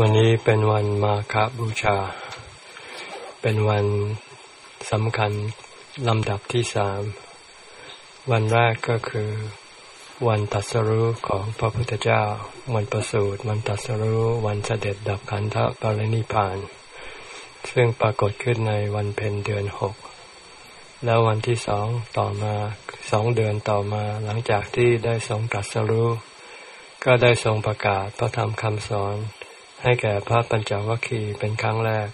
วันนี้เป็นวันมาคบูชา เป็นวันสำคัญลำดับที่สาม วันแรกก็คือ วันตัสรู้ของพระพุทธเจ้า วันประสูติวันตัสรู้วันเสด็จดับขันธปรินิพาน ซึ่งปรากฏขึ้นในวันเพ็ญเดือนหก แล้ววันที่สองต่อมาสองเดือนต่อมาหลังจากที่ได้ทรงตัสรู้ ก็ได้ทรงประกาศพระธรรมคำสอน ให้แก่พระปัญจวัคคีย์เป็นครั้งแรก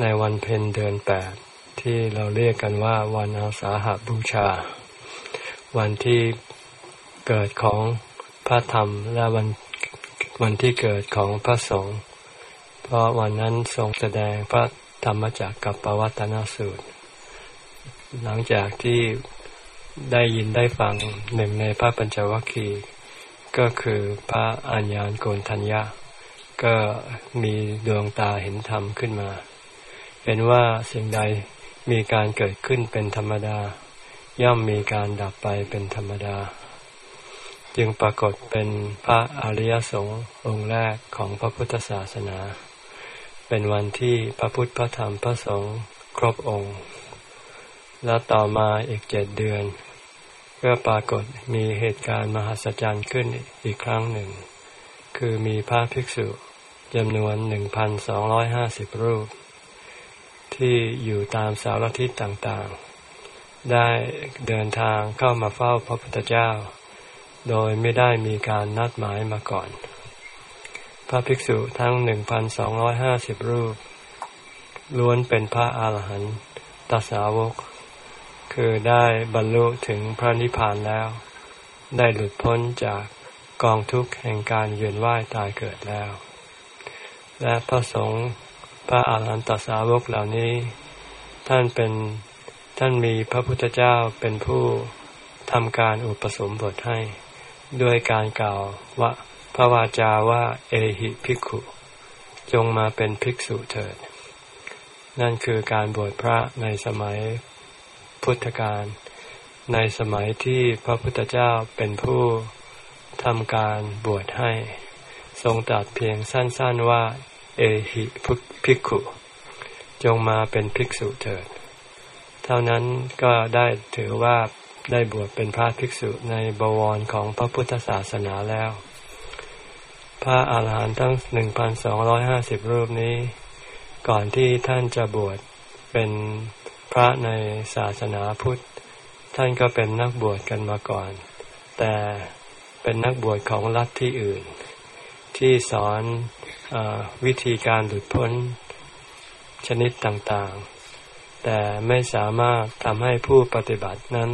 ในวันเพ็ญเดือนแปดที่เราเรียกกันว่าวันอาสาหาบูชา วันที่เกิดของพระธรรมและวันวันที่เกิดของพระสงฆ์เพราะวันนั้นทรงแสดงพระธรรมจักกับปวัตนสูตร หลังจากที่ได้ยินได้ฟังหนึ่งในพระปัญจวัคคีย์ก็คือพระอัญญาณโกนทัญญา ก็มีดวงตาเห็นธรรมขึ้นมาเห็นว่าสิ่งใดมีการเกิดขึ้นเป็นธรรมดา ย่อมมีการดับไปเป็นธรรมดา จึงปรากฏเป็นพระอริยสงฆ์องค์แรกของพระพุทธศาสนา เป็นวันที่พระพุทธพระธรรมพระสงฆ์ครบองค์ แล้วต่อมาอีกเจ็ดเดือนก็ปรากฏมีเหตุการณ์มหัศจรรย์ขึ้นอีกครั้งหนึ่ง คือมีพระภิกษุ จำนวนหนึ่งพันสองร้อยห้าสิบรูป ที่อยู่ตามสารทิศต่างๆ ได้เดินทางเข้ามาเฝ้าพระพุทธเจ้า โดยไม่ได้มีการนัดหมายมาก่อน พระภิกษุทั้งหนึ่งพันสองร้อยห้าสิบรูป ล้วนเป็นพระอาหารหันตสาวก คือได้บรรลุถึงพระนิพพานแล้ว ได้หลุดพ้นจากกองทุกข์แห่งการเวียนว่ายตายเกิดแล้ว และพระสงฆ์พระอาหารหันตสาวกเหล่านี้ ท่านเป็นท่านมีพระพุทธเจ้าเป็นผู้ทำการอุปสมบทให้ ด้วยการกล่าวว่าพระวาจาว่าเอหิภิกขุ จงมาเป็นภิกษุเถิด นั่นคือการบวชพระในสมัยพุทธกาลในสมัยที่พระพุทธเจ้าเป็นผู้ทำการบวชให้ ทรงตรัสเพียงสั้นๆว่า เอหิพุทภิกขุ จงมาเป็นภิกษุเถิด เท่านั้นก็ได้ถือว่าได้บวชเป็นพระภิกษุในบวรของพระพุทธศาสนาแล้ว พระอาหารหันต์ทั้งหนึ่งพันสองร้อยห้าสิบรูปนี้ ก่อนที่ท่านจะบวชเป็นพระในศาสนาพุทธ ท่านก็เป็นนักบวชกันมาก่อน แต่เป็นนักบวชของรัฐที่อื่น ที่สอน วิธีการหลุดพ้นชนิดต่างๆ แต่ไม่สามารถทำให้ผู้ปฏิบัตินั้น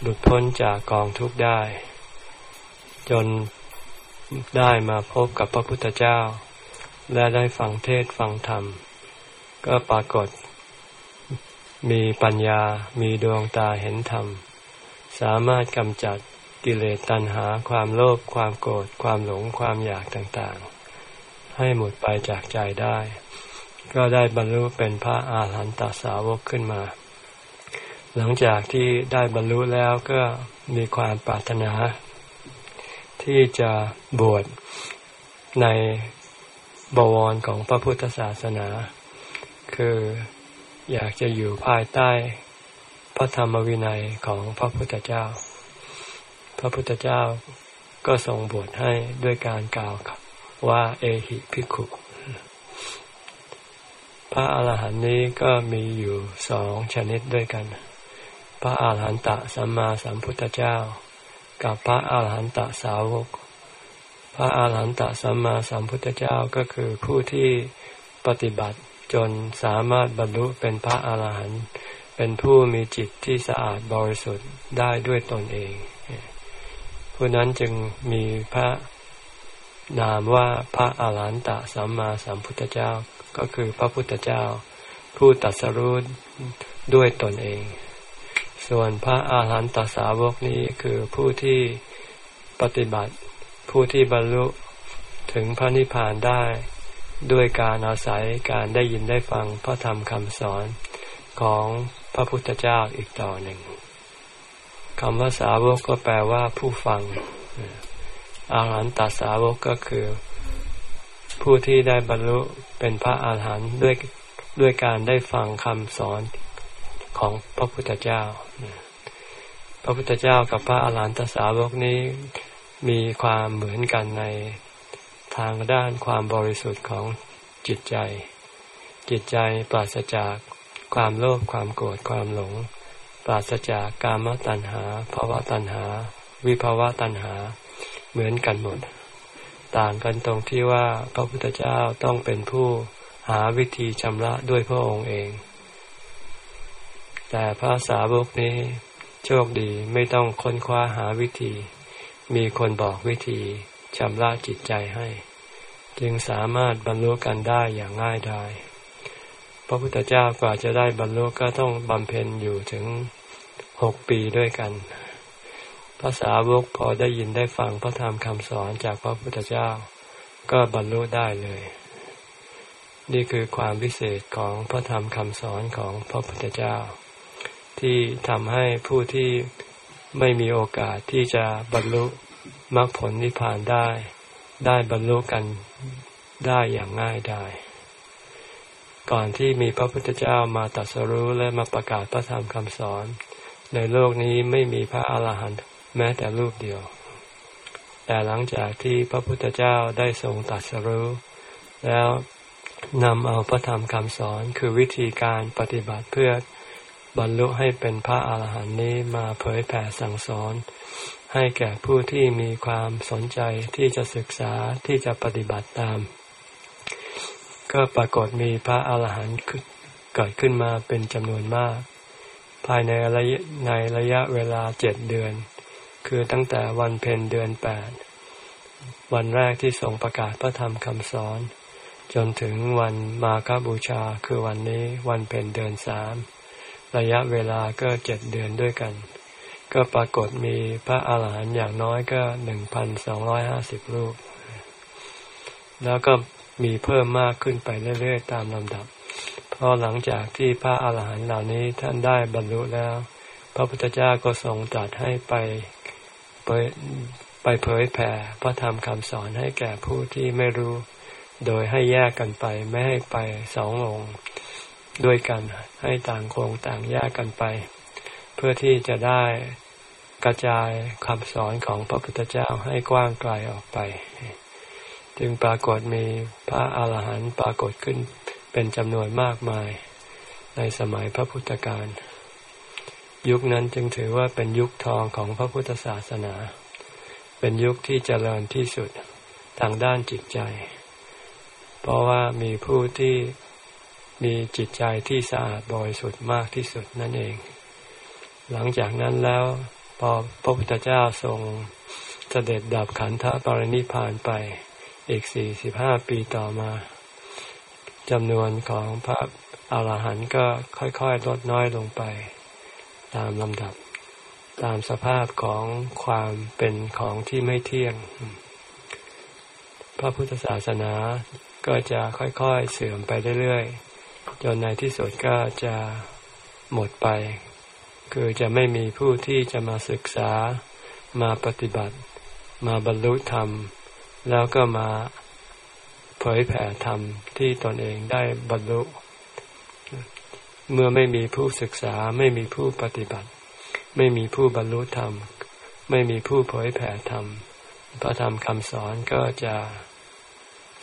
หลุดพ้นจากกองทุกข์ได้ จนได้มาพบกับพระพุทธเจ้า และได้ฟังเทศฟังธรรม ก็ปรากฏ มีปัญญามีดวงตาเห็นธรรม สามารถกำจัดกิเลสตัณหาความโลภความโกรธความหลงความอยากต่างๆ ให้หมดไปจากใจได้ ก็ได้บรรลุเป็นพระอาหารหันตสาวกขึ้นมา หลังจากที่ได้บรรลุแล้วก็มีความปรารถนา ที่จะบวชในบวรของพระพุทธศาสนา คืออยากจะอยู่ภายใต้พระธรรมวินัยของพระพุทธเจ้า พระพุทธเจ้าก็ทรงบวชให้ด้วยการกล่าว ว่าเอหิภิกขุ พระอาหารหันต์นี้ก็มีอยู่สองชนิดด้วยกัน พระอาหารหันตสัมมาสัมพุทธเจ้า กับพระอาหารหันตสาวก พระอาหารหันตสัมมาสัมพุทธเจ้าก็คือผู้ที่ปฏิบัติจนสามารถบรรลุเป็นพระอาหารหันต์เป็นผู้มีจิตที่สะอาดบริสุทธิ์ได้ด้วยตนเอง ผู้นั้นจึงมีพระ นามว่าพระอาหารหันตสัมมาสัมพุทธเจ้าก็คือพระพุทธเจ้า ผู้ตัดสรู้ด้วยตนเอง ส่วนพระอาหารหันตสาวกนี้คือผู้ที่ปฏิบัติ ผู้ที่บรรลุถึงพระนิพพานได้ด้วยการอาศัยการได้ยินได้ฟังพระธรรมคำสอนของพระพุทธเจ้าอีกต่อหนึ่งคำว่าสาวกก็แปลว่าผู้ฟัง อาหารตัสาวกก็คือ ผู้ที่ได้บรรลุเป็นพระอาหารหันต์ด้วยด้วยการได้ฟังคำสอนของพระพุทธเจ้า พระพุทธเจ้ากับพระอาหารหันตสาวกนี้มีความเหมือนกันในทางด้านความบริสุทธิ์ของจิตใจ จิตใจปราศจากความโลภความโกรธความหลง ปราศจากกามตัณหาภาวะตัณหา วิภาวะตัณหา เหมือนกันหมด ต่างกันตรงที่ว่าพระพุทธเจ้าต้องเป็นผู้หาวิธีชำระด้วยพระองค์เอง แต่พระสาวกนี้โชคดีไม่ต้องค้นคว้าหาวิธี มีคนบอกวิธีชำระจิตใจให้ จึงสามารถบรรลุกันได้อย่างง่ายดายพระพุทธเจ้ากว่าจะได้บรรลุก็ต้องบำเพ็ญอยู่ถึงหกปีด้วยกัน ภาษาวกพอได้ยินได้ฟังพระธรรมคำสอนจากพระพุทธเจ้า ก็บรรลุได้เลย นี่คือความพิเศษของพระธรรมคำสอนของพระพุทธเจ้า ที่ทำให้ผู้ที่ไม่มีโอกาสที่จะบรรลุมรรคผลนิพพานได้ ได้บรรลุกันได้อย่างง่ายไดายก่อนที่มีพระพุทธเจ้ามาตรัสรู้และมาประกาศพระธรรมคำสอน ในโลกนี้ไม่มีพระอาหารหันต์ แม้แต่รูปเดียว แต่หลังจากที่พระพุทธเจ้าได้ทรงตรัสรู้แล้วนำเอาพระธรรมคำสอนคือวิธีการปฏิบัติเพื่อบรรลุให้เป็นพระอาหารหันต์นี้มาเผยแผ่สั่งสอน ให้แก่ผู้ที่มีความสนใจที่จะศึกษาที่จะปฏิบัติตาม ก็ปรากฏมีพระอาหารหันต์เกิดขึ้นมาเป็นจำนวนมาก ภายในระยะในระยะเวลาเจ็ดเดือน คือตั้งแต่วันเพ็ญเดือนแปดวันแรกที่ทรงประกาศพระธรรมคำสอน จนถึงวันมาคบูชาคือวันนี้วันเพ็ญเดือนสามระยะเวลาก็เจ็ดเดือนด้วยกัน ก็ปรากฏมีพระอาหารหันต์อย่างน้อยก็หนึ่งพันสองร้อยห้าสิบรูป แล้วก็มีเพิ่มมากขึ้นไปเรื่อยๆ ตามลำดับ เพราะหลังจากที่พระอาหารหันต์เหล่านี้ท่านได้บรรลุแล้ว พระพุทธเจ้าก็ทรงตรัสให้ไป ไปเผยแผ่พระธรรมคำสอนให้แก่ผู้ที่ไม่รู้ โดยให้แยกกันไปไม่ให้ไปสององค์ ด้วยกันให้ต่างคงต่างแยกกันไป เพื่อที่จะได้กระจายคำสอนของพระพุทธเจ้าให้กว้างไกลออกไป จึงปรากฏมีพระอาหารหันต์ปรากฏขึ้นเป็นจำนวนมากมาย ในสมัยพระพุทธการ ยุคนั้นจึงถือว่าเป็นยุคทองของพระพุทธศาสนา เป็นยุคที่เจริญที่สุดทางด้านจิตใจ เพราะว่ามีผู้ที่มีจิตใจที่สะอาดบริสุทธิ์มากที่สุดนั่นเอง หลังจากนั้นแล้วพอพระพุทธเจ้าทรงเสด็จดับขันธปรินิพานไปอีกสี่สิบห้าปีต่อมาจำนวนของพระอาหารหันต์ก็ค่อยๆ ลดน้อยลงไป ตามลำดับ ตามสภาพของความเป็นของที่ไม่เที่ยง พระพุทธศาสนาก็จะค่อยๆเสื่อมไปเรื่อยๆ จนในที่สุดก็จะหมดไป คือจะไม่มีผู้ที่จะมาศึกษามาปฏิบัติ มาบรรลุธรรม แล้วก็มาเผยแผ่ธรรมที่ตนเองได้บรรลุ เมื่อไม่มีผู้ศึกษาไม่มีผู้ปฏิบัติ ไม่มีผู้บรรลุธรรม ไม่มีผู้เผยแผ่ธรรมพระธรรมคำสอนก็จะ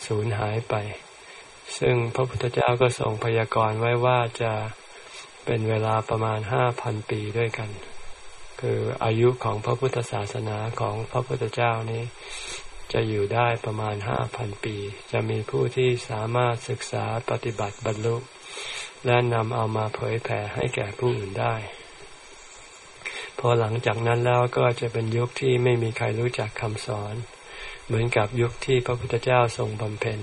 สูญหายไป ซึ่งพระพุทธเจ้าก็ทรงพยากรณ์ไว้ว่าจะเป็นเวลาประมาณห้าพันปีด้วยกัน คืออายุของพระพุทธศาสนาของพระพุทธเจ้านี้ จะอยู่ได้ประมาณห้าพันปี จะมีผู้ที่สามารถศึกษาปฏิบัติบรรลุ และนำเอามาเผยแผ่ให้แก่ผู้อื่นได้ พอหลังจากนั้นแล้วก็จะเป็นยุคที่ไม่มีใครรู้จักคำสอน เหมือนกับยุคที่พระพุทธเจ้าทรงบำเพ็ญ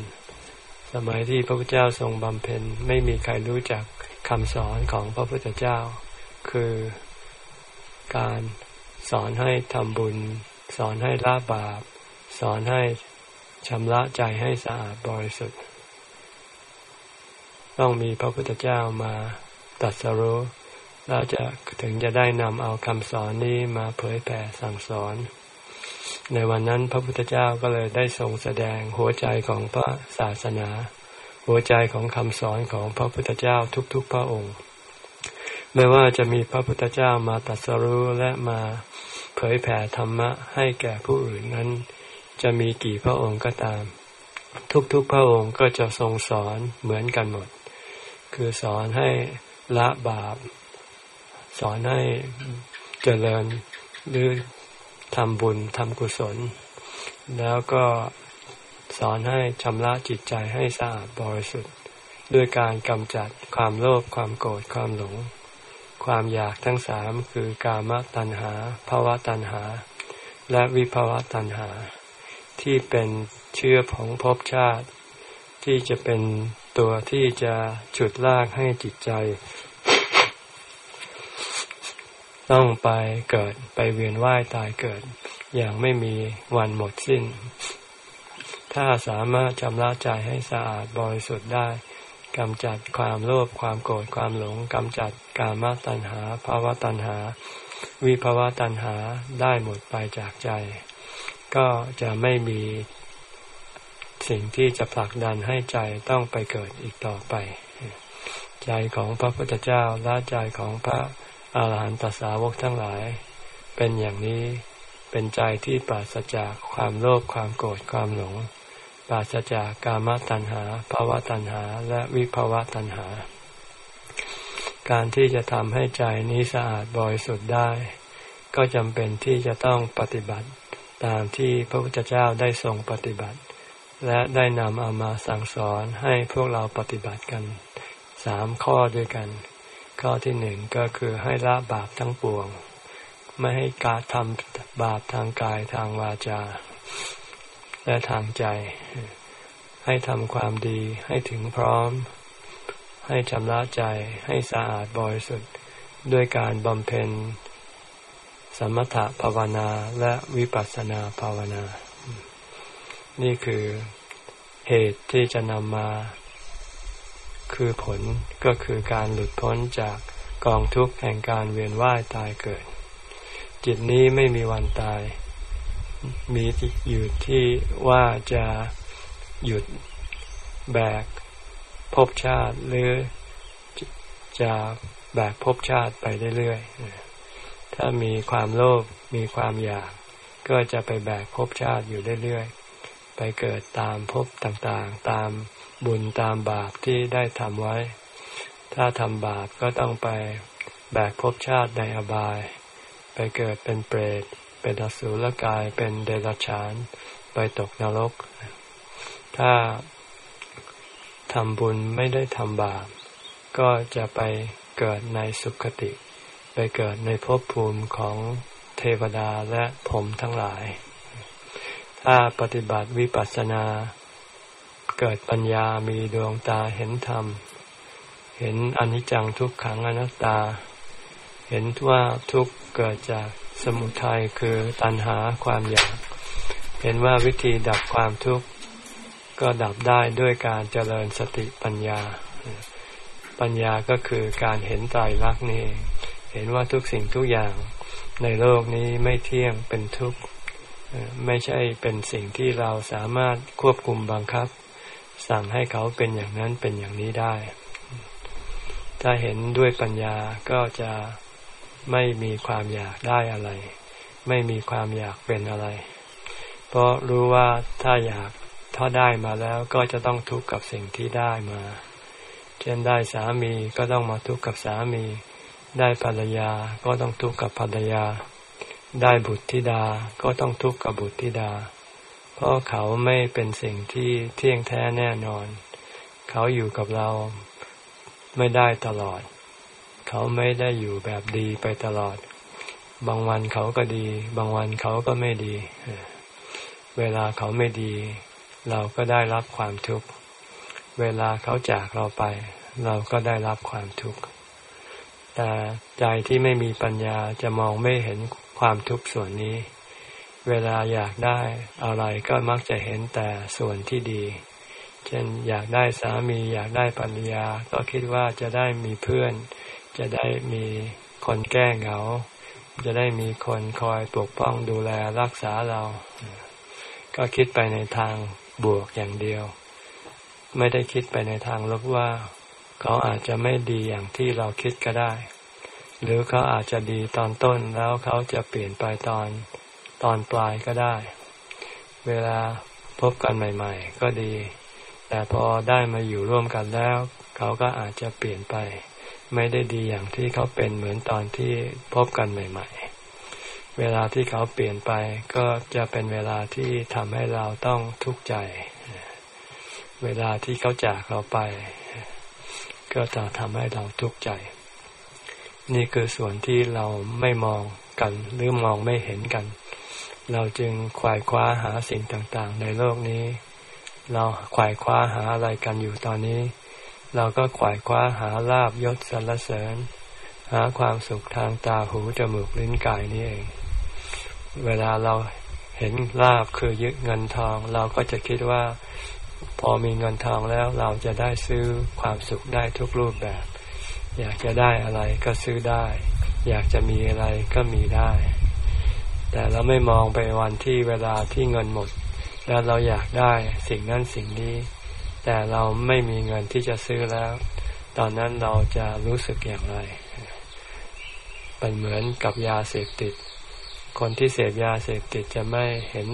สมัยที่พระพุทธเจ้าทรงบำเพ็ญไม่มีใครรู้จักคำสอนของพระพุทธเจ้า คือการสอนให้ทำบุญ สอนให้ละบาป สอนให้ชำระใจให้สะอาดบริสุทธิ์ ต้องมีพระพุทธเจ้ามาตัดสรู้เราจะถึงจะได้นำเอาคำสอนนี้มาเผยแผ่สั่งสอน ในวันนั้นพระพุทธเจ้าก็เลยได้ทรงแสดงหัวใจของพระศาสนา หัวใจของคำสอนของพระพุทธเจ้าทุกๆพระองค์ ไม่ว่าจะมีพระพุทธเจ้ามาตรัสรู้และมาเผยแผ่ธรรมะให้แก่ผู้อื่นนั้น จะมีกี่พระองค์ก็ตาม ทุกๆพระองค์ก็จะทรงสอนเหมือนกันหมด คือสอนให้ละบาป สอนให้เจริญหรือทำบุญทำกุศล แล้วก็สอนให้ชำระจิตใจให้สะอาดบริสุทธิ์ ด้วยการกำจัดความโลภความโกรธความหลง ความอยากทั้งสามคือกามตัณหาภาวะตัณหา และวิภาวะตัณหา ที่เป็นเชื้อของภพชาติ ที่จะเป็น ตัวที่จะฉุดลากให้จิตใจ ต้องไปเกิดไปเวียนว่ายตายเกิด อย่างไม่มีวันหมดสิ้น ถ้าสามารถชำระใจให้สะอาดบริสุทธิ์ได้กำจัดความโลภความโกรธความหลงกำจัดกามตัณหาภาวะตัณหา วิภาวะตัณหาได้หมดไปจากใจ ก็จะไม่มี สิ่งที่จะผลักดันให้ใจต้องไปเกิดอีกต่อไป ใจของพระพุทธเจ้าและใจของพระอาหารหันตสาวกทั้งหลาย เป็นอย่างนี้เป็นใจที่ปราศจากความโลภความโกรธความหลง ปราศจากกามตัณหาภาวะตัณหาและวิภาวะตัณหา การที่จะทำให้ใจนี้สะอาดบริสุทธิ์ได้ ก็จำเป็นที่จะต้องปฏิบัติตามที่พระพุทธเจ้าได้ทรงปฏิบัติ และได้นำเอามาสั่งสอนให้พวกเราปฏิบัติกันสามข้อด้วยกัน ข้อที่หนึ่งก็คือให้ละบาปทั้งปวง ไม่ให้การทำบาปทางกายทางวาจา และทางใจ ให้ทำความดีให้ถึงพร้อม ให้ชำระใจให้สะอาดบริสุทธิ์ด้วยการบำเพ็ญสมถภาวนาและวิปัสสนาภาวนา นี่คือเหตุที่จะนำมา คือผลก็คือการหลุดพ้นจากกองทุกข์แห่งการเวียนว่ายตายเกิด จิตนี้ไม่มีวันตาย มีอยู่ที่ว่าจะหยุดแบกภพชาติหรือจะแบกภพชาติไปเรื่อยๆ ถ้ามีความโลภมีความอยาก ก็จะไปแบกภพชาติอยู่เรื่อย ไปเกิดตามภพต่างๆ ตามบุญตามบาปที่ได้ทำไว้ ถ้าทำบาปก็ต้องไปแบกภพชาติในอบาย ไปเกิดเป็นเปรต เป็นอสุรกาย เป็นเดรัจฉาน ไปตกนรก ถ้าทำบุญไม่ได้ทำบาป ก็จะไปเกิดในสุคติ ไปเกิดในภพภูมิของเทวดาและผมทั้งหลาย ถ้าปฏิบัติวิปัสสนา เกิดปัญญามีดวงตาเห็นธรรม เห็นอนิจจังทุกขังอนัตตา เห็นว่าทุกเกิดจากสมุทัยคือตัณหาความอยาก เห็นว่าวิธีดับความทุกข์ ก็ดับได้ด้วยการเจริญสติปัญญา ปัญญาก็คือการเห็นใจรักนี่เห็นว่าทุกสิ่งทุกอย่างในโลกนี้ไม่เที่ยงเป็นทุกข์ ไม่ใช่เป็นสิ่งที่เราสามารถควบคุมบังคับ สั่งให้เขาเป็นอย่างนั้นเป็นอย่างนี้ได้ ถ้าเห็นด้วยปัญญาก็จะไม่มีความอยากได้อะไร ไม่มีความอยากเป็นอะไร เพราะรู้ว่าถ้าอยากถ้าได้มาแล้วก็จะต้องทุกข์กับสิ่งที่ได้มา เช่นได้สามีก็ต้องมาทุกข์กับสามี ได้ภรรยาก็ต้องทุกข์กับภรรยา ได้บุตรธิดาก็ต้องทุกข์กับบุตรธิดา เพราะเขาไม่เป็นสิ่งที่เที่ยงแท้แน่นอน เขาอยู่กับเราไม่ได้ตลอด เขาไม่ได้อยู่แบบดีไปตลอด บางวันเขาก็ดี บางวันเขาก็ไม่ดี เวลาเขาไม่ดี เราก็ได้รับความทุกข์ เวลาเขาจากเราไป เราก็ได้รับความทุกข์ แต่ใจที่ไม่มีปัญญาจะมองไม่เห็น ความทุกข์ส่วนนี้ เวลาอยากได้อะไรก็มักจะเห็นแต่ส่วนที่ดี เช่นอยากได้สามีอยากได้ภรรยา ก็คิดว่าจะได้มีเพื่อน จะได้มีคนแก้เหงา จะได้มีคนคอยปกป้องดูแลรักษาเรา ก็คิดไปในทางบวกอย่างเดียว ไม่ได้คิดไปในทางลบว่า เขาอาจจะไม่ดีอย่างที่เราคิดก็ได้ หรือเขาอาจจะดีตอนต้นแล้วเขาจะเปลี่ยนไปตอนตอนปลายก็ได้ เวลาพบกันใหม่ ๆ ก็ดี แต่พอได้มาอยู่ร่วมกันแล้ว เขาก็อาจจะเปลี่ยนไป ไม่ได้ดีอย่างที่เขาเป็นเหมือนตอนที่พบกันใหม่ ๆ เวลาที่เขาเปลี่ยนไปก็จะเป็นเวลาที่ทำให้เราต้องทุกข์ใจ เวลาที่เขาจากเราไป ก็จะทำให้เราทุกข์ใจ นี่คือส่วนที่เราไม่มองกัน หรือมองไม่เห็นกัน เราจึงขวายคว้าหาสิ่งต่างๆ ในโลกนี้ เราขวายคว้าหาอะไรกันอยู่ตอนนี้ เราก็ขวายคว้าหาลาบยศสรรเสริญ หาความสุขทางตาหูจมูกลิ้นกายนี่เอง เวลาเราเห็นลาบคือยึดเงินทอง เราก็จะคิดว่า พอมีเงินทองแล้วเราจะได้ซื้อความสุขได้ทุกรูปแบบ อยากจะได้อะไรก็ซื้อได้ อยากจะมีอะไรก็มีได้ แต่เราไม่มองไปวันที่เวลาที่เงินหมด แล้วเราอยากได้สิ่งนั้นสิ่งนี้ แต่เราไม่มีเงินที่จะซื้อแล้ว ตอนนั้นเราจะรู้สึกอย่างไรเป็นเหมือนกับยาเสพติด คนที่เสพยาเสพติดจะไม่เห็น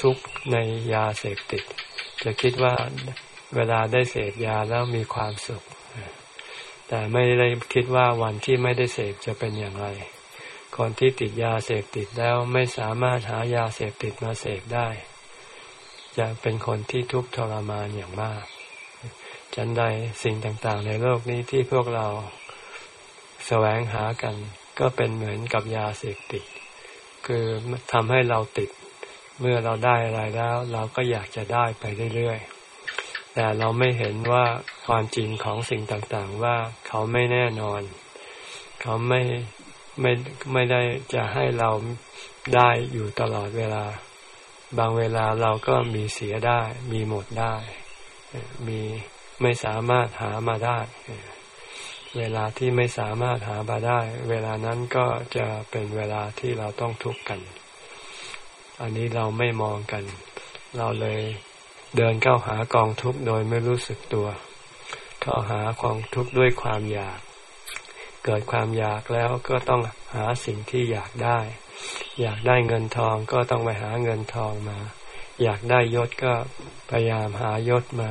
ทุกข์ในยาเสพติด จะคิดว่าเวลาได้เสพยาแล้วมีความสุข แต่ไม่ได้คิดว่าวันที่ไม่ได้เสพจะเป็นอย่างไร คนที่ติดยาเสพติดแล้วไม่สามารถหายาเสพติดมาเสพได้ จะเป็นคนที่ทุกข์ทรมานอย่างมาก จันใดสิ่งต่างๆ ในโลกนี้ที่พวกเราแสวงหากันก็เป็นเหมือนกับยาเสพติด คือทำให้เราติด เมื่อเราได้อะไรแล้ว เราก็อยากจะได้ไปเรื่อยๆ แต่เราไม่เห็นว่าความจริงของสิ่งต่างๆว่าเขาไม่แน่นอน เขาไม่ไม่ไม่ได้จะให้เราได้อยู่ตลอดเวลา บางเวลาเราก็มีเสียได้ มีหมดได้ มีไม่สามารถหามาได้ เวลาที่ไม่สามารถหามาได้ เวลานั้นก็จะเป็นเวลาที่เราต้องทุกข์กัน อันนี้เราไม่มองกัน เราเลย เดินเข้าหากองทุกข์โดยไม่รู้สึกตัว เข้าหากองทุกข์ด้วยความอยาก เกิดความอยากแล้วก็ต้องหาสิ่งที่อยากได้ อยากได้เงินทองก็ต้องไปหาเงินทองมา อยากได้ยศก็พยายามหายศมา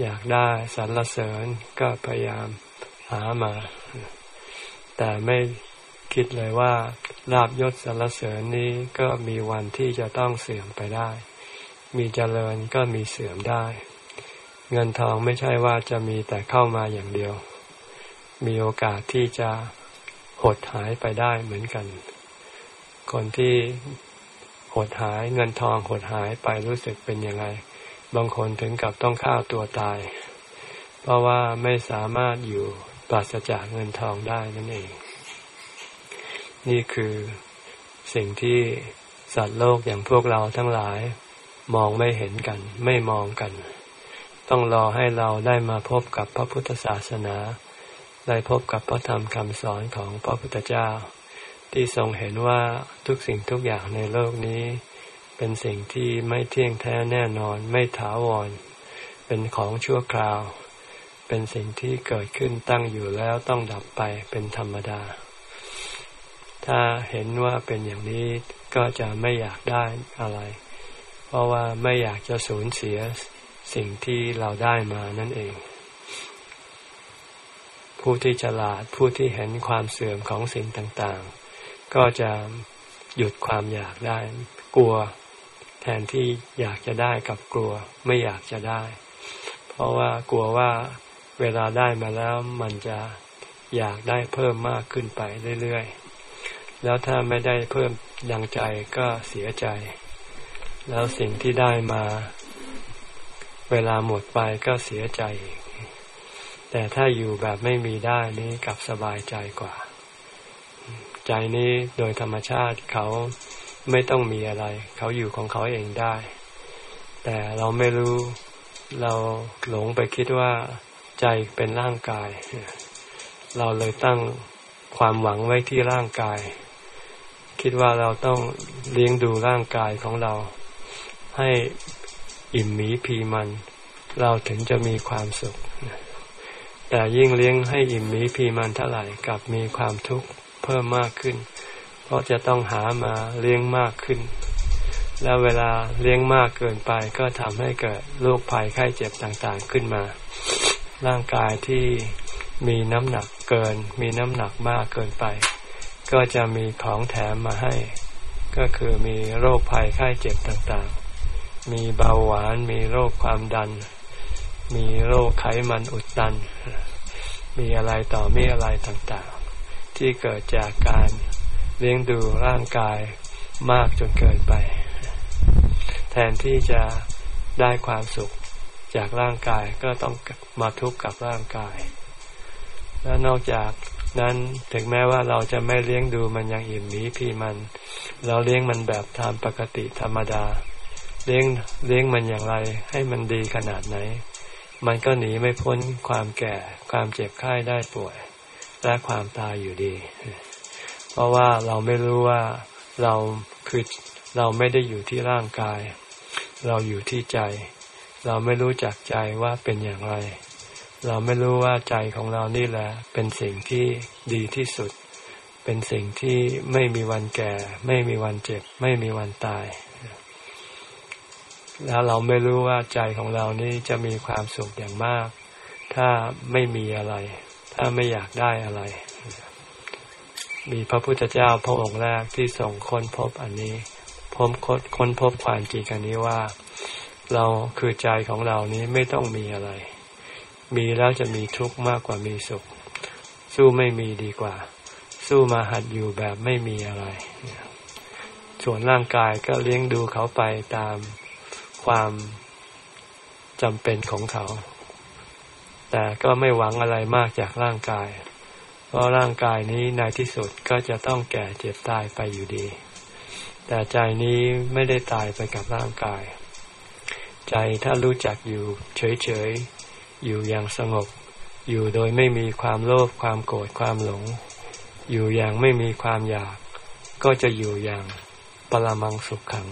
อยากได้สรรเสริญก็พยายามหามา แต่ไม่คิดเลยว่าลาบยศสรรเสริญนี้ก็มีวันที่จะต้องเสื่อมไปได้ มีเจริญก็มีเสื่อมได้ เงินทองไม่ใช่ว่าจะมีแต่เข้ามาอย่างเดียว มีโอกาสที่จะหดหายไปได้เหมือนกัน คนที่หดหายเงินทองหดหายไปรู้สึกเป็นยังไง บางคนถึงกับต้องฆ่าตัวตาย เพราะว่าไม่สามารถอยู่ปราศจากเงินทองได้นั่นเอง นี่คือสิ่งที่สัตว์โลกอย่างพวกเราทั้งหลาย มองไม่เห็นกัน ไม่มองกัน ต้องรอให้เราได้มาพบกับพระพุทธศาสนา ได้พบกับพระธรรมคำสอนของพระพุทธเจ้า ที่ทรงเห็นว่าทุกสิ่งทุกอย่างในโลกนี้ เป็นสิ่งที่ไม่เที่ยงแท้แน่นอน ไม่ถาวร เป็นของชั่วคราว เป็นสิ่งที่เกิดขึ้นตั้งอยู่แล้วต้องดับไปเป็นธรรมดา ถ้าเห็นว่าเป็นอย่างนี้ก็จะไม่อยากได้อะไร ราะว่าไม่อยากจะสูญเสียสิ่งที่เราได้มานั่นเอง ผู้ที่ฉลาดผู้ที่เห็นความเสื่อมของสิ่งต่างๆ ก็จะหยุดความอยากได้ กลัวแทนที่อยากจะได้กับกลัวไม่อยากจะได้ เพราะว่ากลัวว่าเวลาได้มาแล้วมันจะอยากได้เพิ่มมากขึ้นไปเรื่อยๆ แล้วถ้าไม่ได้เพิ่มดังใจก็เสียใจ แล้วสิ่งที่ได้มาเวลาหมดไปก็เสียใจอีก แต่ถ้าอยู่แบบไม่มีได้นี้กลับสบายใจกว่า ใจนี้โดยธรรมชาติเขาไม่ต้องมีอะไร เขาอยู่ของเขาเองได้ แต่เราไม่รู้เราหลงไปคิดว่า ใจเป็นร่างกาย เราเลยตั้งความหวังไว้ที่ร่างกาย คิดว่าเราต้องเลี้ยงดูร่างกายของเรา ให้อิ่มหมีพีมัน เราถึงจะมีความสุข แต่ยิ่งเลี้ยงให้อิ่มหมีพีมันเท่าไหร่กับมีความทุกข์เพิ่มมากขึ้น เพราะจะต้องหามาเลี้ยงมากขึ้น แล้วเวลาเลี้ยงมากเกินไปก็ทำให้เกิดโรคภัยไข้เจ็บต่างๆขึ้นมา ร่างกายที่มีน้ำหนักเกิน มีน้ำหนักมากเกินไป ก็จะมีของแถมมาให้ ก็คือมีโรคภัยไข้เจ็บต่างๆ มีเบาหวาน มีโรคความดัน มีโรคไขมันอุดตัน มีอะไรต่อมีอะไรต่างๆ ที่เกิดจากการเลี้ยงดูร่างกายมากจนเกินไป แทนที่จะได้ความสุขจากร่างกายก็ต้องมาทุกข์กับร่างกาย แล้วนอกจากนั้นถึงแม้ว่าเราจะไม่เลี้ยงดูมันอย่างอิ่มหมีพีมัน เราเลี้ยงมันแบบตามปกติธรรมดา เลี้ยงเลี้ยงมันอย่างไร ให้มันดีขนาดไหน มันก็หนีไม่พ้นความแก่ ความเจ็บไข้ได้ป่วย และความตายอยู่ดี เพราะว่าเราไม่รู้ว่าเราคือเราไม่ได้อยู่ที่ร่างกาย เราอยู่ที่ใจ เราไม่รู้จักใจว่าเป็นอย่างไร เราไม่รู้ว่าใจของเรานี่แหละ เป็นสิ่งที่ดีที่สุด เป็นสิ่งที่ไม่มีวันแก่ ไม่มีวันเจ็บ ไม่มีวันตาย แล้วเราไม่รู้ว่าใจของเรานี่จะมีความสุขอย่างมาก ถ้าไม่มีอะไร ถ้าไม่อยากได้อะไร มีพระพุทธเจ้าพระองค์แรกที่ส่งค้นพบอันนี้พบค้นพบความจริงอันนี้ว่า เราคือใจของเรานี้ไม่ต้องมีอะไร มีแล้วจะมีทุกข์มากกว่ามีสุข สู้ไม่มีดีกว่า สู้มาหัดอยู่แบบไม่มีอะไร ส่วนร่างกายก็เลี้ยงดูเขาไปตาม ความจำเป็นของเขา แต่ก็ไม่หวังอะไรมากจากร่างกาย เพราะร่างกายนี้ในที่สุดก็จะต้องแก่เจ็บตายไปอยู่ดี แต่ใจนี้ไม่ได้ตายไปกับร่างกาย ใจถ้ารู้จักอยู่เฉยๆ อยู่อย่างสงบ อยู่โดยไม่มีความโลภความโกรธความหลง อยู่อย่างไม่มีความอยาก ก็จะอยู่อย่างปรมังสุขขัง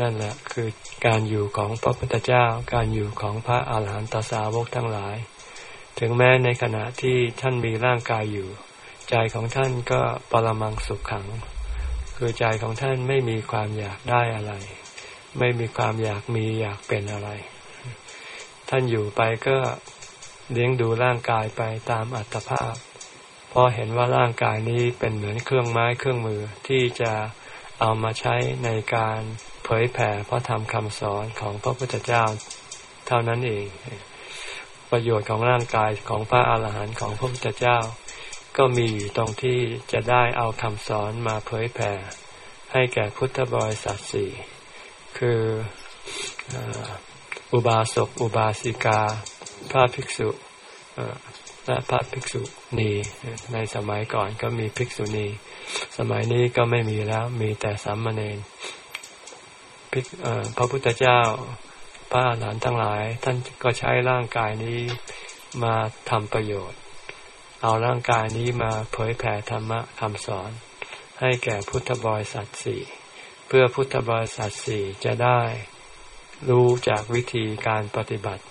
นั่นแหละคือการอยู่ของพระพุทธเจ้า การอยู่ของพระอาหารหันตสาวกทั้งหลาย ถึงแม้ในขณะที่ท่านมีร่างกายอยู่ ใจของท่านก็ปรมังสุขขัง คือใจของท่านไม่มีความอยากได้อะไร ไม่มีความอยากมีอยากเป็นอะไร ท่านอยู่ไปก็เลี้ยงดูร่างกายไปตามอัตภาพ เพราะเห็นว่าร่างกายนี้เป็นเหมือนเครื่องไม้เครื่องมือที่จะเอามาใช้ในการ เผยแผ่พระธรรมคำสอนของพระพุทธเจ้าเท่านั้นเอง ประโยชน์ของร่างกายของพระอาหารหันต์ของพระพุทธเจ้า ก็มีอยู่ตรงที่จะได้เอาคำสอนมาเผยแผ่ ให้แก่พุทธบริษัทสี่คืออุบาสกอุบาสิกา พระภิกษุและพระภิกษุณีในสมัยก่อนก็มีภิกษุณี สมัยนี้ก็ไม่มีแล้วมีแต่สามเณร พระพุทธเจ้าพระอรหันต์ทั้งหลาย ท่านก็ใช้ร่างกายนี้มาทำประโยชน์ เอาร่างกายนี้มาเผยแผ่ธรรมะคำสอน ให้แก่พุทธบริษัทสี่เพื่อพุทธบริษัทสี่จะได้รู้จากวิธีการปฏิบัติ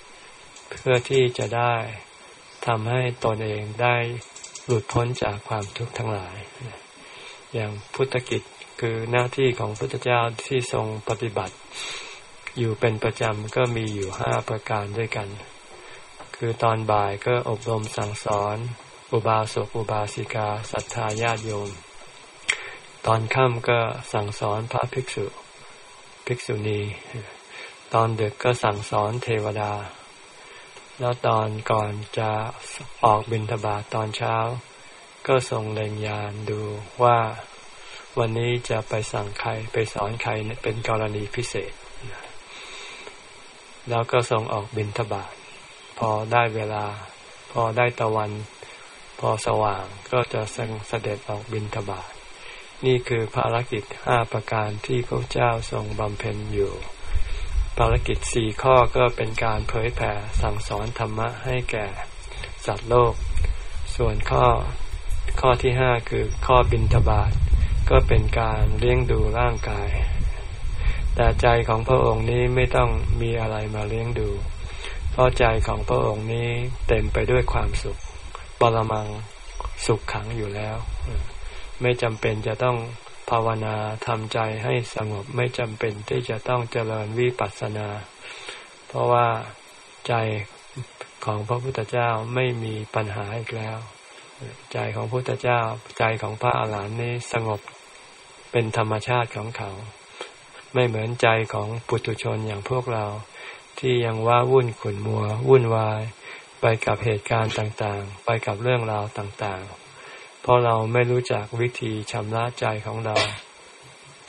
เพื่อที่จะได้ทำให้ตนเองได้หลุดพ้นจากความทุกข์ทั้งหลาย อย่างพุทธกิจ คือหน้าที่ของพระพุทธเจ้าที่ทรงปฏิบัติ อยู่เป็นประจำก็มีอยู่ห้าประการด้วยกัน คือตอนบ่ายก็อบรมสั่งสอน อุบาสกอุบาสิกาศรัทธาญาติโยม ตอนค่ำก็สั่งสอนพระภิกษุ ภิกษุณี ตอนดึกก็สั่งสอนเทวดา แล้วตอนก่อนจะออกบิณฑบาตตอนเช้า ก็ส่งเล็งยานดูว่า วันนี้จะไปสั่งใครไปสอนใครเป็นกรณีพิเศษ แล้วก็ส่งออกบิณฑบาตพอได้เวลา พอได้ตะวัน พอสว่างก็จะส่งเสด็จออกบิณฑบาตนี่คือภารกิจห้าประการที่พระเจ้าทรงบำเพ็ญอยู่ ภารกิจสี่ข้อก็เป็นการเผยแผ่สั่งสอนธรรมะให้แก่สัตว์โลก ส่วนข้อข้อที่ห้าคือข้อบินทบาท ก็เป็นการเลี้ยงดูร่างกาย แต่ใจของพระองค์นี้ไม่ต้องมีอะไรมาเลี้ยงดู เพราะใจของพระองค์นี้เต็มไปด้วยความสุขบรมังสุขขังอยู่แล้ว ไม่จำเป็นจะต้องภาวนาทำใจให้สงบไม่จำเป็นที่จะต้องเจริญวิปัสสนา เพราะว่าใจของพระพุทธเจ้าไม่มีปัญหาอีกแล้ว ใจของพระพุทธเจ้า ใจของพระอาหารหันต์นี้สงบ เป็นธรรมชาติของเขา ไม่เหมือนใจของปุถุชนอย่างพวกเรา ที่ยังว่าวุ่นขุนมัว วุ่นวาย ไปกับเหตุการณ์ต่างๆ ไปกับเรื่องราวต่างๆ เพราะเราไม่รู้จักวิธีชำระใจของเรา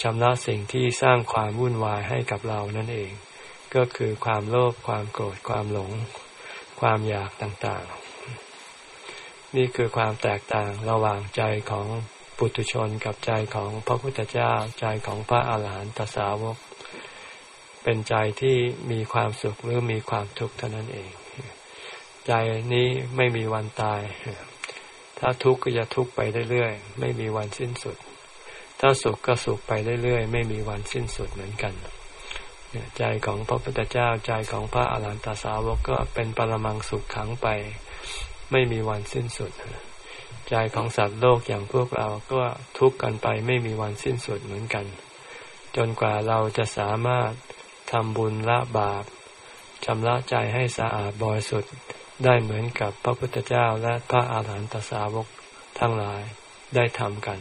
ชำระสิ่งที่สร้างความวุ่นวายให้กับเรานั่นเอง ก็คือความโลภความโกรธความหลง ความอยากต่างๆ นี่คือความแตกต่างระหว่างใจของ ปุถุชนกับใจของพระพุทธเจ้าใจของพระอาหารหันตสาวก เป็นใจที่มีความสุขหรือมีความทุกข์เท่านั้นเอง ใจนี้ไม่มีวันตาย ถ้าทุกข์ก็จะทุกข์ไปเรื่อยๆไม่มีวันสิ้นสุด ถ้าสุขก็สุขไปเรื่อยๆไม่มีวันสิ้นสุดเหมือนกันใจของพระพุทธเจ้าใจของพระอาหารหันตสาวกก็เป็นปรมังสุขขังไป ไม่มีวันสิ้นสุด ใจของสัตว์โลกอย่างพวกเราก็ทุกข์กันไปไม่มีวันสิ้นสุดเหมือนกัน จนกว่าเราจะสามารถทำบุญละบาปชำระใจให้สะอาดบริสุทธิ์ได้เหมือนกับพระพุทธเจ้าและพระอาหารหันตสาวกทั้งหลายได้ทำกัน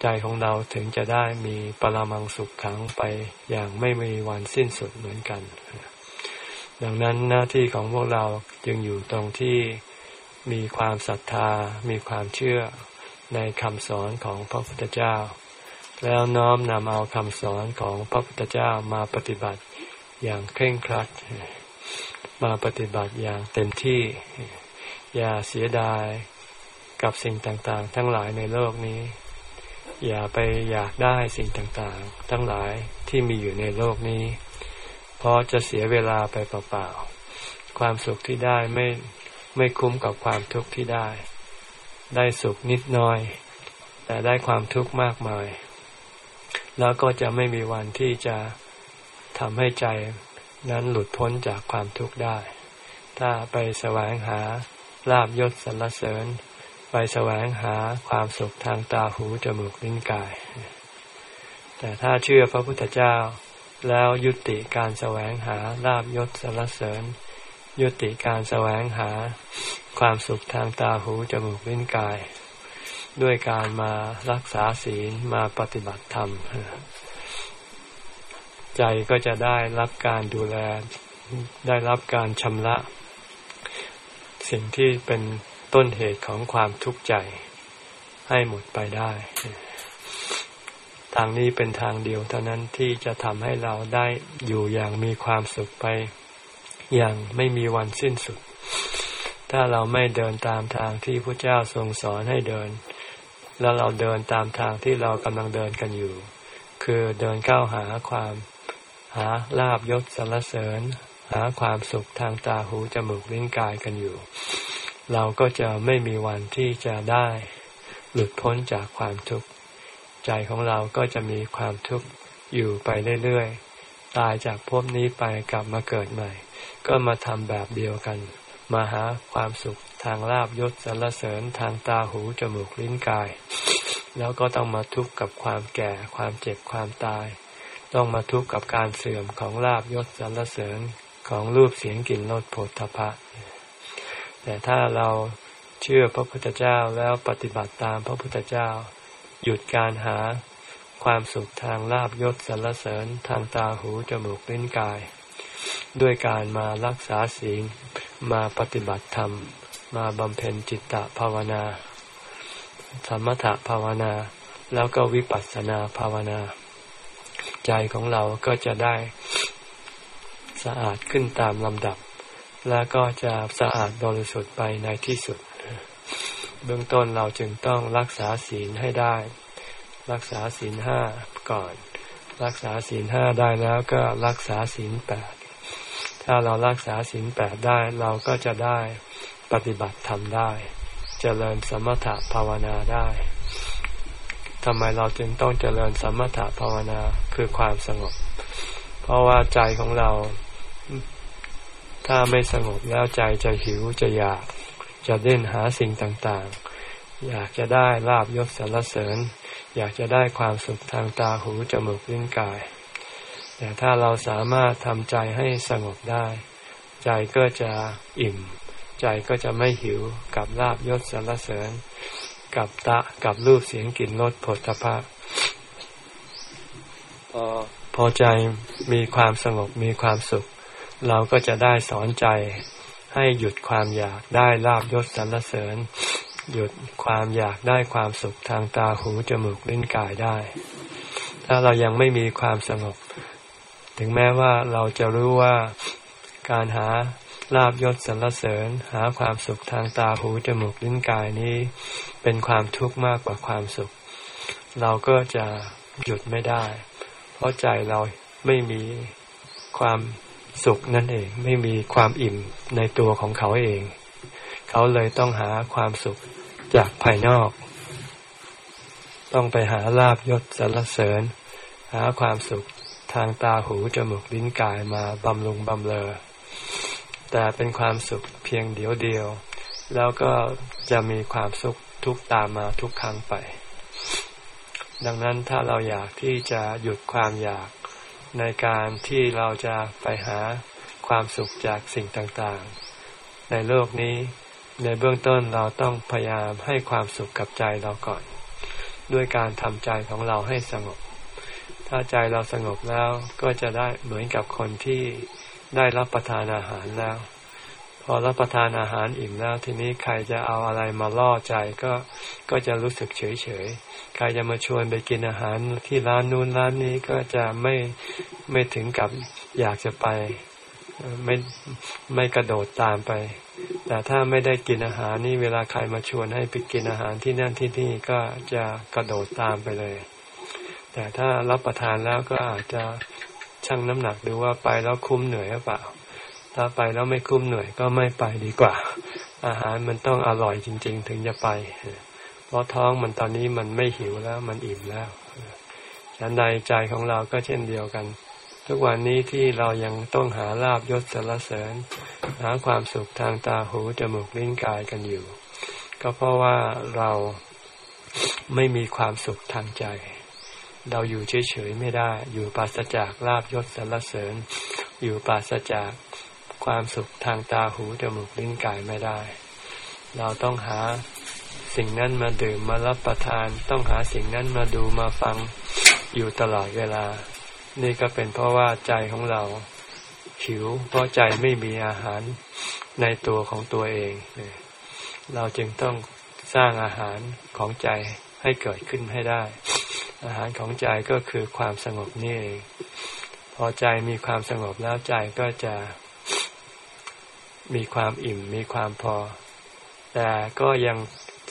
ใจของเราถึงจะได้มีปรมังสุขขังไปอย่างไม่มีวันสิ้นสุดเหมือนกัน ดังนั้นหน้าที่ของพวกเราจึงอยู่ตรงที่ มีความศรัทธา มีความเชื่อในคำสอนของพระพุทธเจ้า แล้วน้อมนำเอาคำสอนของพระพุทธเจ้ามาปฏิบัติอย่างเคร่งครัด มาปฏิบัติอย่างเต็มที่ อย่าเสียดายกับสิ่งต่างๆ ทั้งหลายในโลกนี้ อย่าไปอยากได้สิ่งต่างๆ ทั้งหลายที่มีอยู่ในโลกนี้ เพราะจะเสียเวลาไปเปล่าๆ ความสุขที่ได้ไม่ ไม่คุ้มกับความทุกข์ที่ได้ ได้สุขนิดน้อย แต่ได้ความทุกข์มากมาย แล้วก็จะไม่มีวันที่จะทำให้ใจนั้นหลุดพ้นจากความทุกข์ได้ ถ้าไปแสวงหาลาบยศสรรเสริญ ไปแสวงหาความสุขทางตาหูจมูกลิ้นกาย แต่ถ้าเชื่อพระพุทธเจ้าแล้วยุติการแสวงหาลาบยศสรรเสริญ ยุติการแสวงหาความสุขทางตาหูจมูกลิ้นกาย ด้วยการมารักษาศีลมาปฏิบัติธรรม ใจก็จะได้รับการดูแลได้รับการชำระ สิ่งที่เป็นต้นเหตุของความทุกข์ใจให้หมดไปได้ ทางนี้เป็นทางเดียวเท่านั้นที่จะทำให้เราได้อยู่อย่างมีความสุขไป อย่างไม่มีวันสิ้นสุด ถ้าเราไม่เดินตามทางที่พระเจ้าทรงสอนให้เดิน แล้วเราเดินตามทางที่เรากำลังเดินกันอยู่ คือเดินเข้าหาความ หาลาบยศสรรเสริญ หาความสุขทางตาหูจมูกลิ้นกายกันอยู่ เราก็จะไม่มีวันที่จะได้หลุดพ้นจากความทุกข์ใจของเราก็จะมีความทุกข์อยู่ไปเรื่อยๆ ตายจากภพนี้ไปกลับมาเกิดใหม่ ก็มาทำแบบเดียวกัน มาหาความสุขทางลาบยศสรรเสริญทางตาหูจมูกลิ้นกาย แล้วก็ต้องมาทุกข์กับความแก่ความเจ็บความตาย ต้องมาทุกข์กับการเสื่อมของลาบยศสรรเสริญของรูปเสียงกลิ่นรสผลทพะ แต่ถ้าเราเชื่อพระพุทธเจ้าแล้วปฏิบัติตามพระพุทธเจ้า หยุดการหาความสุขทางลาบยศสรรเสริญทางตาหูจมูกลิ้นกาย ด้วยการมารักษาศีลมาปฏิบัติธรรม มาบำเพ็ญจิตตภาวนา สมถภาวนา แล้วก็วิปัสสนาภาวนา ใจของเราก็จะได้สะอาดขึ้นตามลำดับ และก็จะสะอาดบริสุทธิ์ไปในที่สุด เบื้องต้นเราจึงต้องรักษาศีลให้ได้ รักษาศีลห้าก่อน รักษาศีลห้าได้แล้วก็รักษาศีลแปด ถ้าเรารักษาศีลแปดได้เราก็จะได้ปฏิบัติธรรมได้จเจริญสมถะภาวนาได้ทำไมเราจึงต้องเจริญสมถะภาวนาคือความสงบ เพราะว่าใจของเรา ถ้าไม่สงบแล้วใจจะหิวจะอยากจะเล่นหาสิ่งต่างๆ อยากจะได้ลาบยศสรรเสริญ อยากจะได้ความสุขทางตาหูจมูกลิ้นกาย แต่ถ้าเราสามารถทำใจให้สงบได้ ใจก็จะอิ่ม ใจก็จะไม่หิวกับลาบยศสรรเสริญ กับตะกับรูปเสียงกลิ่นรสผลตภะพอพอใจมีความสงบมีความสุข เราก็จะได้สอนใจให้หยุดความอยากได้ลาบยศสรรเสริญ หยุดความอยากได้ความสุขทางตาหูจมูกลิ้นกายได้ ถ้าเรายังไม่มีความสงบ ถึงแม้ว่าเราจะรู้ว่าการหาลาบยศสรรเสริญ หาความสุขทางตาหูจมูกลิ้นกายนี้ เป็นความทุกข์มากกว่าความสุข เราก็จะหยุดไม่ได้ เพราะใจเราไม่มีความสุขนั่นเอง ไม่มีความอิ่มในตัวของเขาเอง เขาเลยต้องหาความสุขจากภายนอก ต้องไปหาลาบยศสรรเสริญ หาความสุข ทางตาหูจมูกลิ้นกายมาบำรุงบำเรอแต่เป็นความสุขเพียงเดียวเดียว แล้วก็จะมีความสุขทุกตามมาทุกครั้งไป ดังนั้นถ้าเราอยากที่จะหยุดความอยากในการที่เราจะไปหาความสุขจากสิ่งต่างๆ ในโลกนี้ในเบื้องต้นเราต้องพยายามให้ความสุขกับใจเราก่อน ด้วยการทำใจของเราให้สงบ ถ้าใจเราสงบแล้วก็จะได้เหมือนกับคนที่ได้รับประทานอาหารแล้ว พอรับประทานอาหารอิ่มแล้ว ทีนี้ใครจะเอาอะไรมาล่อใจก็ก็จะรู้สึกเฉยเฉยใครจะมาชวนไปกินอาหารที่ร้านนู้นร้านนี้ก็จะไม่ไม่ถึงกับอยากจะไปไม่ไม่กระโดดตามไป แต่ถ้าไม่ได้กินอาหารนี่เวลาใครมาชวนให้ไปกินอาหารที่นั่นที่นี่ก็จะกระโดดตามไปเลย แต่ถ้ารับประทานแล้วก็อาจจะชั่งน้ำหนักดูว่าไปแล้วคุ้มเหนื่อยหรือเปล่า ถ้าไปแล้วไม่คุ้มเหนื่อยก็ไม่ไปดีกว่า อาหารมันต้องอร่อยจริง ๆ ถึงจะไป เพราะท้องมันตอนนี้มันไม่หิวแล้วมันอิ่มแล้วฉันใดใจของเราก็เช่นเดียวกัน ทุกวันนี้ที่เรายังต้องหาลาบยศสรรเสริญ หาความสุขทางตาหูจมูกลิ้นกายกันอยู่ ก็เพราะว่าเราไม่มีความสุขทางใจ เราอยู่เฉยๆไม่ได้ อยู่ปราศจากลาบยศสรรเสริญ อยู่ปราศจากความสุขทางตาหูจมูกลิ้นกายไม่ได้ เราต้องหาสิ่งนั้นมาดื่มมารับประทาน ต้องหาสิ่งนั้นมาดูมาฟังอยู่ตลอดเวลา นี่ก็เป็นเพราะว่าใจของเราหิว เพราะใจไม่มีอาหารในตัวของตัวเอง เราจึงต้องสร้างอาหารของใจ ให้เกิดขึ้นให้ได้ อาหารของใจก็คือความสงบนี่เองพอใจมีความสงบแล้วใจก็จะมีความอิ่มมีความพอ แต่ก็ยัง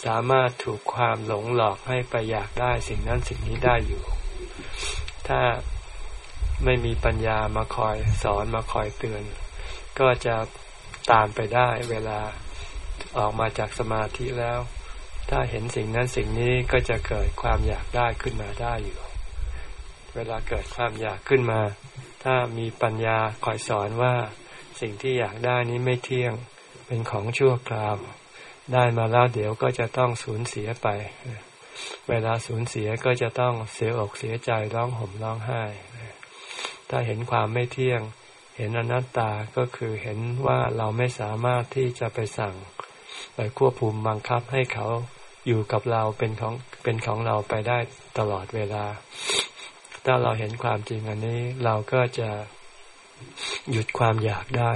สามารถถูกความหลงหลอกให้ไปอยากได้สิ่งนั้นสิ่งนี้ได้อยู่ ถ้าไม่มีปัญญามาคอยสอนมาคอยเตือน ก็จะตามไปได้เวลาออกมาจากสมาธิแล้ว ถ้าเห็นสิ่งนั้นสิ่งนี้ก็จะเกิดความอยากได้ขึ้นมาได้อยู่ เวลาเกิดความอยากขึ้นมา ถ้ามีปัญญาคอยสอนว่า สิ่งที่อยากได้นี้ไม่เที่ยงเป็นของชั่วคราว ได้มาแล้วเดี๋ยวก็จะต้องสูญเสียไป เวลาสูญเสียก็จะต้องเสียอกเสียใจร้องห่มร้องไห้ ถ้าเห็นความไม่เที่ยง เห็นอนัตตาก็คือเห็นว่าเราไม่สามารถที่จะไปสั่ง ไปควบคุมบังคับให้เขา อยู่กับเราเป็นของเป็นของเราไปได้ตลอดเวลา ถ้าเราเห็นความจริงอันนี้ เราก็จะหยุดความอยากได้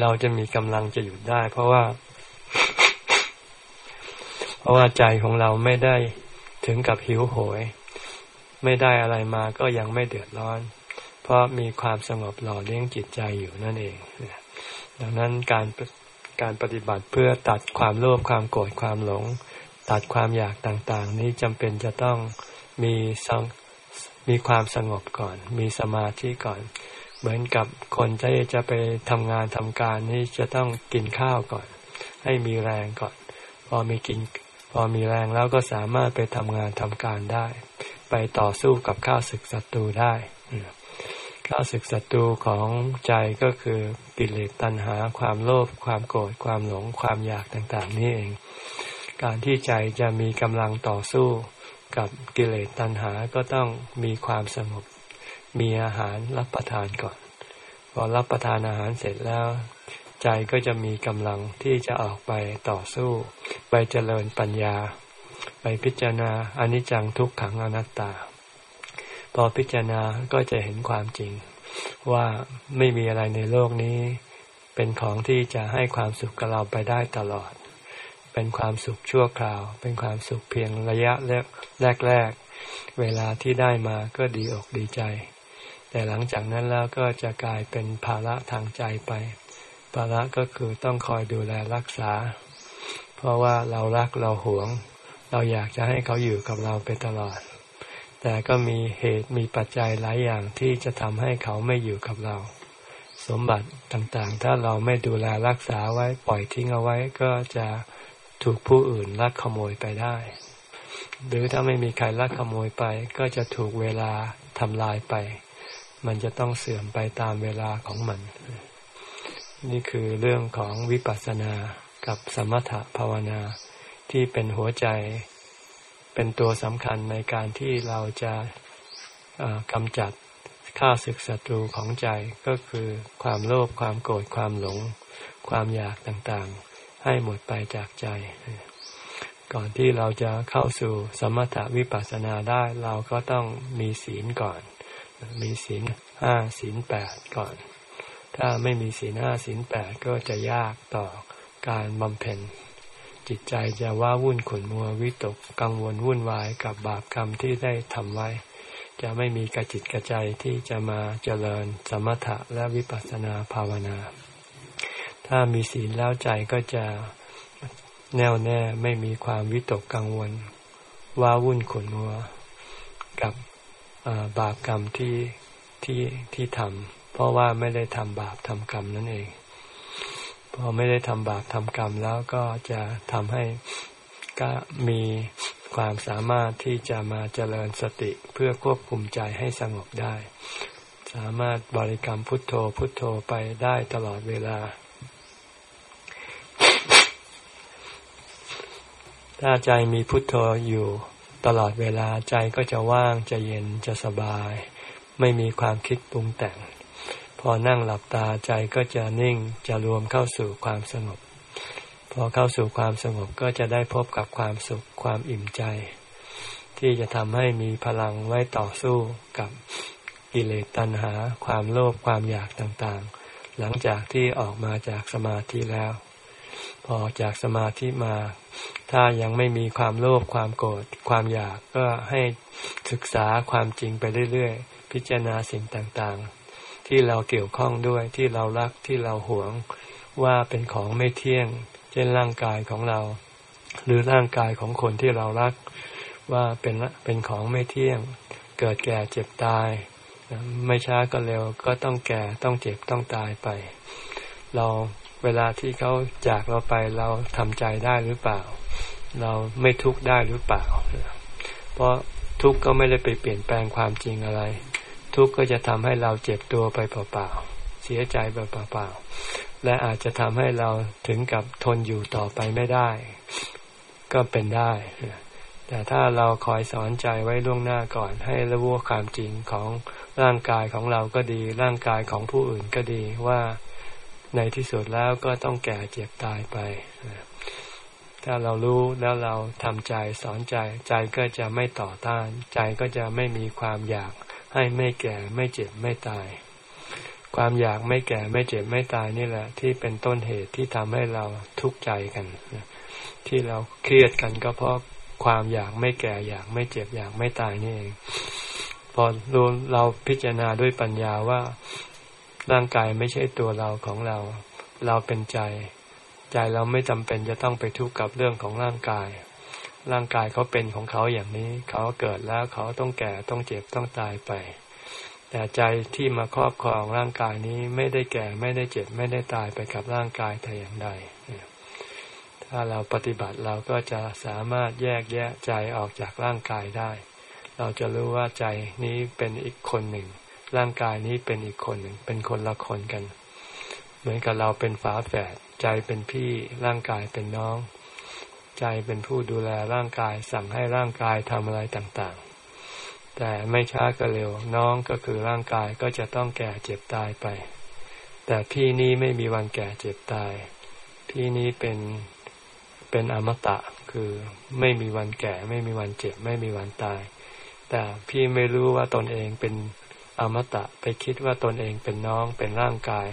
เราจะมีกำลังจะหยุดได้ เพราะว่า เพราะว่าใจของเราไม่ได้ถึงกับหิวโหย ไม่ได้อะไรมาก็ยังไม่เดือดร้อน เพราะมีความสงบหล่อเลี้ยงจิตใจอยู่นั่นเอง ดังนั้นการการปฏิบัติเพื่อตัดความโลภความโกรธความหลง ตัดความอยากต่างๆ นี้จำเป็นจะต้องมีสังมีความสงบก่อน มีสมาธิก่อน เหมือนกับคนที่จะไปทำงานทำการนี้จะต้องกินข้าวก่อน ให้มีแรงก่อน พอมีกินพพอมีแรงแล้วก็สามารถไปทำงานทำการได้ ไปต่อสู้กับข้าศึกศัตรูได้ข้าศึกศัตรูของใจก็คือกิเลสตัณหา ความโลภความโกรธความหลงความอยากต่างๆ นี่เอง การที่ใจจะมีกำลังต่อสู้กับกิเลสตัณหาก็ต้องมีความสงบ มีอาหารรับประทานก่อน พอรับประทานอาหารเสร็จแล้ว ใจก็จะมีกำลังที่จะออกไปต่อสู้ ไปเจริญปัญญา ไปพิจารณาอนิจจังทุกขังอนัตตา พอพิจารณาก็จะเห็นความจริง ว่าไม่มีอะไรในโลกนี้ เป็นของที่จะให้ความสุขกับเราไปได้ตลอด เป็นความสุขชั่วคราว เป็นความสุขเพียงระยะแรกแรกเวลาที่ได้มาก็ดีอกดีใจ แต่หลังจากนั้นแล้วก็จะกลายเป็นภาระทางใจไป ภาระก็คือต้องคอยดูแลรักษา เพราะว่าเรารักเราหวง เราอยากจะให้เขาอยู่กับเราไปตลอด แต่ก็มีเหตุมีปัจจัยหลายอย่างที่จะทำให้เขาไม่อยู่กับเรา สมบัติต่างๆ ถ้าเราไม่ดูแลรักษาไว้ปล่อยทิ้งเอาไว้ก็จะ ถูกผู้อื่นลักขโมยไปได้ หรือถ้าไม่มีใครลักขโมยไป ก็จะถูกเวลาทำลายไป มันจะต้องเสื่อมไปตามเวลาของมัน นี่คือเรื่องของวิปัสสนากับสมถะภาวนาที่เป็นหัวใจ เป็นตัวสำคัญในการที่เราจะกำจัดข้าศึกศัตรูของใจก็คือความโลภความโกรธความหลง ความอยากต่างๆ ให้หมดไปจากใจ ก่อนที่เราจะเข้าสู่สมถวิปัสสนาได้เราก็ต้องมีศีลก่อน มีศีลห้าศีลแปดก่อน ถ้าไม่มีศีลห้าศีลแปดก็จะยากต่อการบำเพ็ญ จิตใจจะว่าวุ่นขุนมัววิตกกังวลวุ่นวายกับบาปกรรมที่ได้ทำไว้ จะไม่มีกระจิตกระใจที่จะมาเจริญสมถะและวิปัสสนาภาวนา ถ้ามีศีลแล้วใจก็จะแน่วแน่ไม่มีความวิตกกังวลว่าวุ่นขุนมัว กับบาปกรรมที่ที่ที่ทำเพราะว่าไม่ได้ทำบาปทำกรรมนั่นเอง พอไม่ได้ทำบาปทำกรรมแล้วก็จะทำให้ก็มีความสามารถที่จะมาเจริญสติเพื่อควบคุมใจให้สงบได้ สามารถบริกรรมพุทโธพุทโธไปได้ตลอดเวลา ถ้าใจมีพุทโธอยู่ตลอดเวลาใจก็จะว่างจะเย็นจะสบาย ไม่มีความคิดปรุงแต่ง พอนั่งหลับตาใจก็จะนิ่งจะรวมเข้าสู่ความสงบ พอเข้าสู่ความสงบก็จะได้พบกับความสุขความอิ่มใจ ที่จะทำให้มีพลังไว้ต่อสู้กับกิเลสตัณหา ความโลภความอยากต่างๆ หลังจากที่ออกมาจากสมาธิแล้ว พอจากสมาธิมา ถ้ายังไม่มีความโลภความโกรธความอยากก็ให้ศึกษาความจริงไปเรื่อยๆ พิจารณาสิ่งต่างๆ ที่เราเกี่ยวข้องด้วยที่เรารักที่เราหวงว่าเป็นของไม่เที่ยง เช่นร่างกายของเรา หรือร่างกายของคนที่เรารัก ว่าเป็นเป็นของไม่เที่ยง เกิดแก่เจ็บตาย ไม่ช้าก็เร็วก็ต้องแก่ต้องเจ็บต้องตายไป เรา เวลาที่เขาจากเราไปเราทำใจได้หรือเปล่า เราไม่ทุกข์ได้หรือเปล่า เพราะทุกข์ก็ไม่ได้ไปเปลี่ยนแปลงความจริงอะไร ทุกข์ก็จะทำให้เราเจ็บตัวไปเปล่าๆเสียใจไปเปล่าๆและอาจจะทำให้เราถึงกับทนอยู่ต่อไปไม่ได้ ก็เป็นได้ แต่ถ้าเราคอยสอนใจไว้ล่วงหน้าก่อน ให้รู้ความจริงของร่างกายของเราก็ดี ร่างกายของผู้อื่นก็ดีว่า ในที่สุดแล้วก็ต้องแก่เจ็บตายไป ถ้าเรารู้แล้วเราทำใจสอนใจ ใจก็จะไม่ต่อต้าน ใจก็จะไม่มีความอยากให้ไม่แก่ไม่เจ็บไม่ตาย ความอยากไม่แก่ไม่เจ็บไม่ตายนี่แหละ ที่เป็นต้นเหตุที่ทำให้เราทุกข์ใจกัน ที่เราเครียดกันก็เพราะความอยากไม่แก่อยากไม่เจ็บอยากไม่ตายนี่เองพอเราพิจารณาด้วยปัญญาว่า ร่างกายไม่ใช่ตัวเราของเรา เราเป็นใจ ใจเราไม่จำเป็นจะต้องไปทุกข์กับเรื่องของร่างกาย ร่างกายเขาเป็นของเขาอย่างนี้ เขาเกิดแล้วเขาต้องแก่ต้องเจ็บต้องตายไป แต่ใจที่มาครอบครองร่างกายนี้ไม่ได้แก่ไม่ได้เจ็บไม่ได้ตายไปกับร่างกายแต่อย่างใด ถ้ถ้าเราปฏิบัติเราก็จะสามารถแยกแยะใจออกจากร่างกายได้ เราจะรู้ว่าใจนี้เป็นอีกคนหนึ่ง ร่างกายนี้เป็นอีกคนหนึ่งเป็นคนละคนกัน เหมือนกับเราเป็นฝาแฝดใจเป็นพี่ร่างกายเป็นน้อง ใจเป็นผู้ดูแลร่างกายสั่งให้ร่างกายทำอะไรต่างๆ แต่ไม่ช้าก็เร็วน้องก็คือร่างกายก็จะต้องแก่เจ็บตายไป แต่พี่นี้ไม่มีวันแก่เจ็บตาย พี่นี้เป็นเป็นอมตะคือไม่มีวันแก่ ไม่มีวันเจ็บ ไม่มีวันตาย แต่พี่ไม่รู้ว่าตนเองเป็น อมตะไปคิดว่าตนเองเป็นน้องเป็นร่างกาย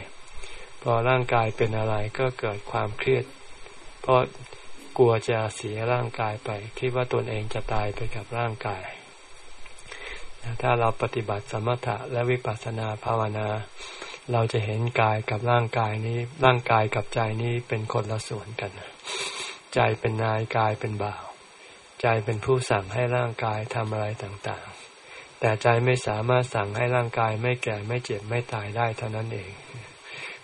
พอร่างกายเป็นอะไรก็เกิดความเครียด เพราะกลัวจะเสียร่างกายไป คิดว่าตนเองจะตายไปกับร่างกาย ถ้าเราปฏิบัติสมถะและวิปัสสนาภาวนา เราจะเห็นกายกับร่างกายนี้ ร่างกายกับใจนี้เป็นคนละส่วนกัน ใจเป็นนายกายเป็นบ่าว ใจเป็นผู้สั่งให้ร่างกายทำอะไรต่าง แต่ใจไม่สามารถสั่งให้ร่างกายไม่แก่ไม่เจ็บไม่ตายได้เท่านั้นเอง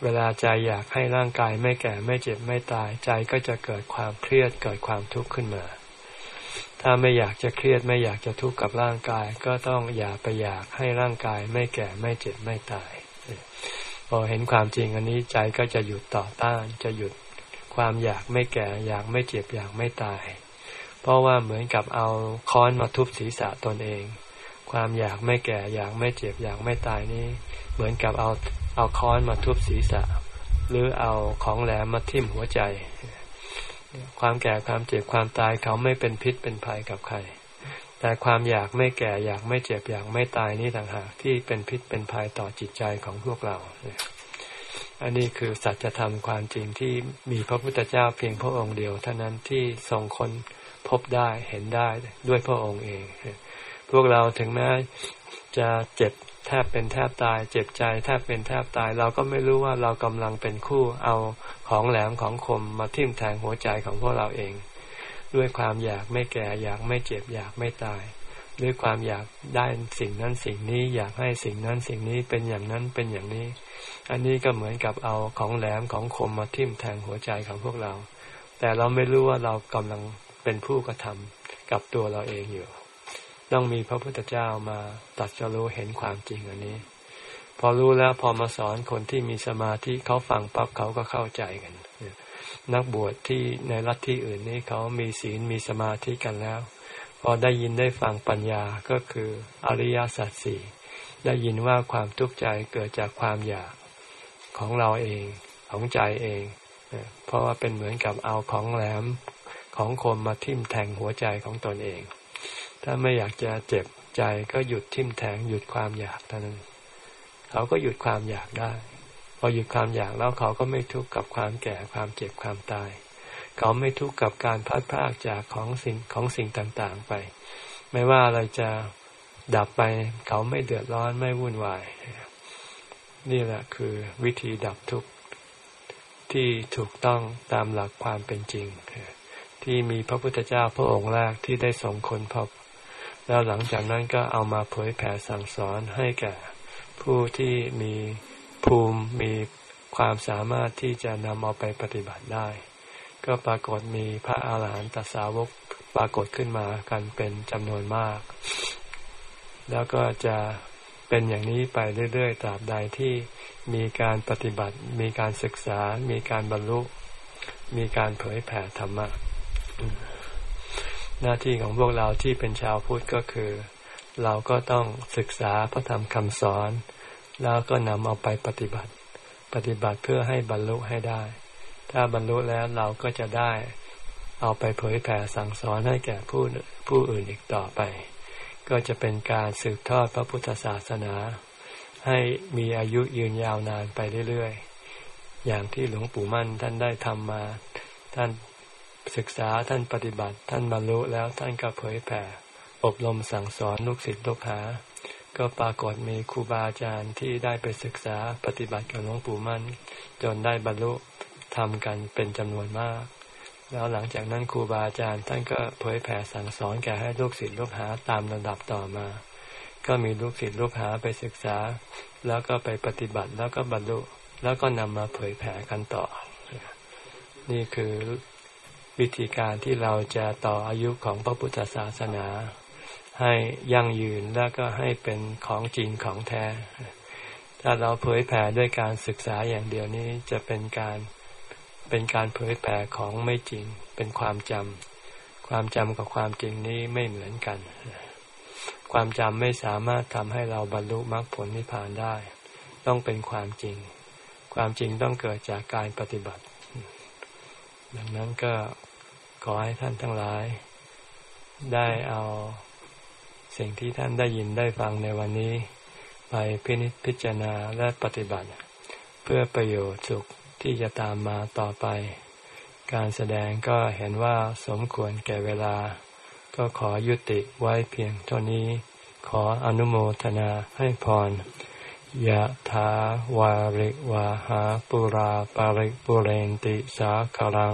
เวลาใจอยากให้ร่างกายไม่แก่ไม่เจ็บไม่ตาย ใจก็จะเกิดความเครียดเกิดความทุกข์ขึ้นมา ถ้าไม่อยากจะเครียดไม่อยากจะทุกข์กับร่างกาย ก็ต้องอย่าไปอยากให้ร่างกายไม่แก่ไม่เจ็บไม่ตาย พอเห็นความจริงอันนี้ใจก็จะหยุดต่อต้านจะหยุดความอยากไม่แก่ อยากไม่เจ็บอยากไม่ตาย เพราะว่าเหมือนกับเอาค้อนมาทุบศีรษะตนเอง ความอยากไม่แก่ อยากไม่เจ็บ อยากไม่ตายนี้เหมือนกับเอาเอาค้อนมาทุบศีรษะ หรือเอาของแหลมมาทิ่มหัวใจ ความแก่ความเจ็บความตายเขาไม่เป็นพิษเป็นภัยกับใคร แต่ความอยากไม่แก่ อยากไม่เจ็บ อยากไม่ตายนี่ต่างหากที่เป็นพิษเป็นภัยต่อจิตใจของพวกเราอันนี้คือสัจธรรมความจริงที่มีพระพุทธเจ้าเพียงพระองค์เดียว เท่านั้นที่ทรงคนพบได้เห็นได้ด้วยพระองค์เอง วกเราถึงแม้จะเจ็บแทบเป็นแทบตาย เจ็บใจแทบเป็นแทบตาย เราก็ไม่รู้ว่าเรากำลังเป็นคู่เอาของแหลมของคมมาทิ่มแทงหัวใจของพวกเราเอง ด้วยความอยากไม่แก่อยากไม่เจ็บอยากไม่ตาย ด้วยความอยากได้สิ่งนั้นสิ่งนี้อยากให้สิ่งนั้นสิ่งนี้เป็นอย่างนั้นเป็นอย่างนี้ อันนี้ก็เหมือนกับเอาของแหลมของคมมาทิ่มแทงหัวใจของพวกเรา แต่เราไม่รู้ว่าเรากำลังเป็นผู้กระทำกับตัวเราเองอยู่ ต้องมีพระพุทธเจ้ามาตัดจะรู้เห็นความจริงอันนี้ พอรู้แล้วพอมาสอนคนที่มีสมาธิเขาฟังปั๊บเขาก็เข้าใจกัน นักบวชที่ในรัฐที่อื่นนี้เขามีศีลมีสมาธิกันแล้ว พอได้ยินได้ฟังปัญญาก็คืออริยสัจสี่ได้ยินว่าความทุกข์ใจเกิดจากความอยากของเราเองของใจเอง เพราะว่าเป็นเหมือนกับเอาของแหลมของคมมาทิ่มแทงหัวใจของตนเอง ถ้าไม่อยากจะเจ็บใจก็หยุดทิ่มแทงหยุดความอยากเท่านั้นเขาก็หยุดความอยากได้ พอหยุดความอยากแล้วเขาก็ไม่ทุกข์กับความแก่ความเจ็บความตาย เขาไม่ทุกข์กับการพัดพากจากของสิ่งของสิ่งต่างๆไป ไม่ว่าอะไรจะดับไป เขาไม่เดือดร้อนไม่วุ่นวาย นี่แหละคือวิธีดับทุกข์ที่ถูกต้องตามหลักความเป็นจริง ที่มีพระพุทธเจ้าพระองค์แรกที่ได้ส่งคนพบ แล้วหลังจากนั้นก็เอามาเผยแผ่สั่งสอนให้แก่ผู้ที่มีภูมิมีความสามารถที่จะนำเอาไปปฏิบัติได้ ก็ปรากฏมีพระอาหารหันตสาวกปรากฏขึ้นมากันเป็นจำนวนมาก แล้วก็จะเป็นอย่างนี้ไปเรื่อยๆตราบใดที่มีการปฏิบัติ มีการศึกษา มีการบรรลุ มีการเผยแผ่ธรรมะ หน้าที่ของพวกเราที่เป็นชาวพุทธก็คือ เราก็ต้องศึกษาพระธรรมคำสอน แล้วก็นำเอาไปปฏิบัติ ปฏิบัติเพื่อให้บรรลุให้ได้ ถ้าบรรลุแล้วเราก็จะได้ เอาไปเผยแผ่สั่งสอนให้แก่ผู้ผู้อื่นอีกต่อไป ก็จะเป็นการสืบทอดพระพุทธศาสนา ให้มีอายุยืนยาวนานไปเรื่อยๆอย่างที่หลวงปู่มั่นท่านได้ทำมา ท่าน ศึกษาท่านปฏิบัติ ท่านบรรลุแล้วท่านก็เผยแผ่ อบรมสั่งสอนลูกศิษย์ลูกหา ก็ปรากฏมีครูบาอาจารย์ที่ได้ไปศึกษาปฏิบัติกับหลวงปู่มั่น จนได้บรรลุทำกันเป็นจำนวนมาก แล้วหลังจากนั้นครูบาอาจารย์ท่านก็เผยแผ่สั่งสอนแก่ให้ลูกศิษย์ลูกหาตามระดับต่อมา ก็มีลูกศิษย์ลูกหาไปศึกษา แล้วก็ไปปฏิบัติแล้วก็บรรลุแล้วก็นำมาเผยแผ่กันต่อ นี่คือ วิธีการที่เราจะต่ออายุของพระพุทธศาสนา ให้ยั่งยืนแล้วก็ให้เป็นของจริงของแท้ ถ้าเราเผยแผ่ด้วยการศึกษาอย่างเดียวนี้จะเป็นการเป็นการเผยแผ่ของไม่จริง เป็นความจำความจำกับความจริงนี้ไม่เหมือนกัน ความจำไม่สามารถทำให้เราบรรลุมรรคผลนิพพานได้ ต้องเป็นความจริง ความจริงต้องเกิดจากการปฏิบัติดังนั้นก็ ขอให้ท่านทั้งหลาย ได้เอาสิ่งที่ท่านได้ยินได้ฟังในวันนี้ ไปพินิจพิจารณาและปฏิบัติ เพื่อประโยชน์สุขที่จะตามมาต่อไป การแสดงก็เห็นว่าสมควรแก่เวลา ก็ขอยุติไว้เพียงเท่านี้ ขออนุโมทนาให้พรยะถาวาริวาหาปุราปาริปุเรนติสาคารัง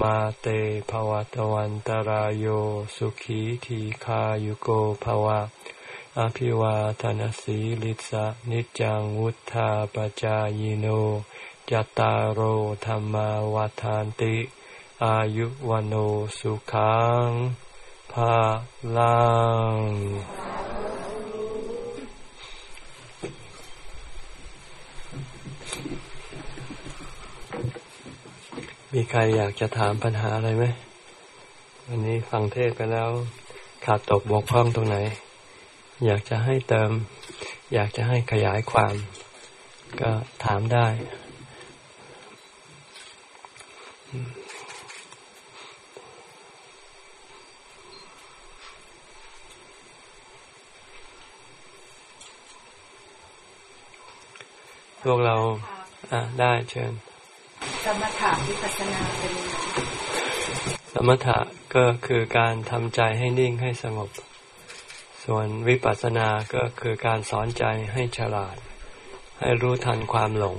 มาเตภวัตวันตารโยสุขีทีขายุโกภวะ อภิวาทนสีลิสะนิจังวุธาปจายโนจตารโหธรรมวาทานติ อายุวันสุขังภาลัง มีใครอยากจะถามปัญหาอะไรไหมวันนี้ฟังเทศไปแล้วขาดตกบกพร่องตรงไหน อยากจะให้เติม อยากจะให้ขยายความ ก็ถามได้ พวกเรา อ่าได้เชิญ สมถะวิปัสนาเป็นยังไงสมถะก็คือการทำใจให้นิ่งให้สงบ ส่วนวิปัสสนาก็คือการสอนใจให้ฉลาด ให้รู้ทันความหลง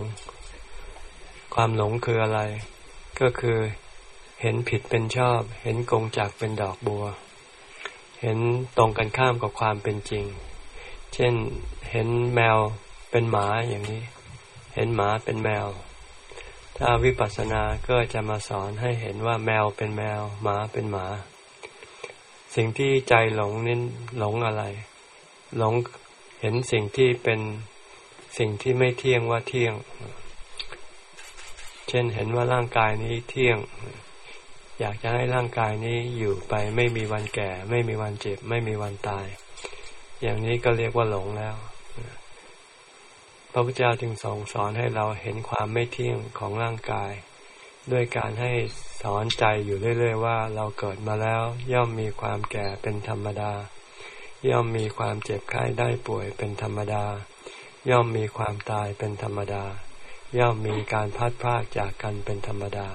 ความหลงคืออะไร ก็คือเห็นผิดเป็นชอบ เห็นกงจากเป็นดอกบัว เห็นตรงกันข้ามกับความเป็นจริง เช่นเห็นแมวเป็นหมาอย่างนี้ เห็นหมาเป็นแมว ถ้าวิปัสสนาก็จะมาสอนให้เห็นว่าแมวเป็นแมว หมาเป็นหมา สิ่งที่ใจหลงนี่หลงอะไร หลงเห็นสิ่งที่เป็นสิ่งที่ไม่เที่ยงว่าเที่ยง เช่นเห็นว่าร่างกายนี้เที่ยง อยากจะให้ร่างกายนี้อยู่ไปไม่มีวันแก่ ไม่มีวันเจ็บ ไม่มีวันตาย อย่างนี้ก็เรียกว่าหลงแล้ว ระพุทธเจ้าจึงสอนสอนให้เราเห็นความไม่เที่ยงของร่างกาย ด้วยการให้สอนใจอยู่เรื่อย ๆ ว่าเราเกิดมาแล้ว ย่อมมีความแก่เป็นธรรมดา ย่อมมีความเจ็บไข้ได้ป่วยเป็นธรรมดา ย่อมมีความตายเป็นธรรมดา ย่อมมีการพัดพากจากกันเป็นธรรมดา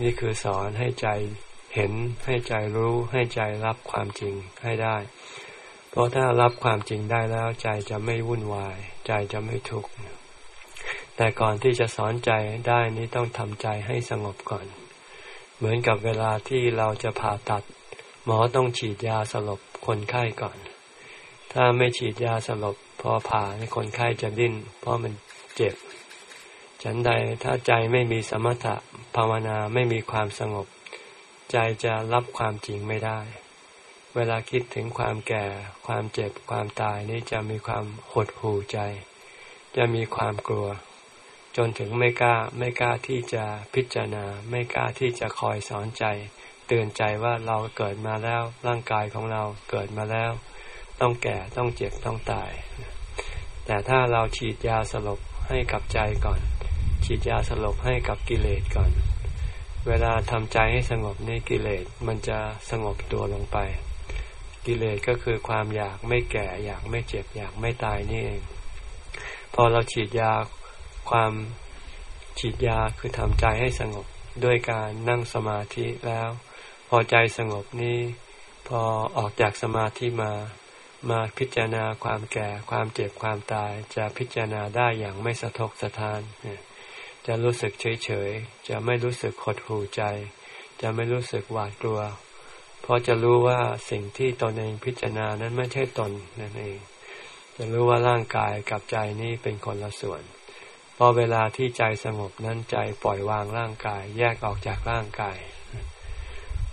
นี่คือสอนให้ใจเห็นให้ใจรู้ให้ใจรับความจริงให้ได้ เพราะถ้ารับความจริงได้แล้วใจจะไม่วุ่นวาย ใจจะไม่ทุกข์แต่ก่อนที่จะสอนใจได้นี้ต้องทำใจให้สงบก่อน เหมือนกับเวลาที่เราจะผ่าตัด หมอต้องฉีดยาสลบคนไข้ก่อน ถ้าไม่ฉีดยาสลบพอผ่าคนไข้จะดิ้น เพราะมันเจ็บ ฉันใดถ้าใจไม่มีสมถะภาวนาไม่มีความสงบ ใจจะรับความจริงไม่ได้ เวลาคิดถึงความแก่ ความเจ็บ ความตายนี้จะมีความหดหู่ใจ จะมีความกลัว จนถึงไม่กล้าไม่กล้าที่จะพิจารณา ไม่กล้าที่จะคอยสอนใจ เตือนใจว่าเราเกิดมาแล้ว ร่างกายของเราเกิดมาแล้ว ต้องแก่ต้องเจ็บต้องตาย แต่ถ้าเราฉีดยาสลบให้กับใจก่อน ฉีดยาสลบให้กับกิเลสก่อน เวลาทำใจให้สงบนี่กิเลสมันจะสงบตัวลงไป กิเลสก็คือความอยากไม่แก่ อยากไม่เจ็บ อยากไม่ตายนี่เอง พอเราฉีดยาความฉีดยาคือทำใจให้สงบด้วยการนั่งสมาธิแล้ว พอใจสงบนี้พอออกจากสมาธิมา มาพิจารณาความแก่ความเจ็บความตาย จะพิจารณาได้อย่างไม่สะทกสะท้าน จะรู้สึกเฉยเฉยจะไม่รู้สึกขดหูใจ จะไม่รู้สึกหวาดกลัว เพราะจะรู้ว่าสิ่งที่ตนเองพิจารณานั้นไม่ใช่ตนนั่นเอง จะรู้ว่าร่างกายกับใจนี้เป็นคนละส่วนพอเวลาที่ใจสงบนั้นใจปล่อยวางร่างกาย แยกออกจากร่างกาย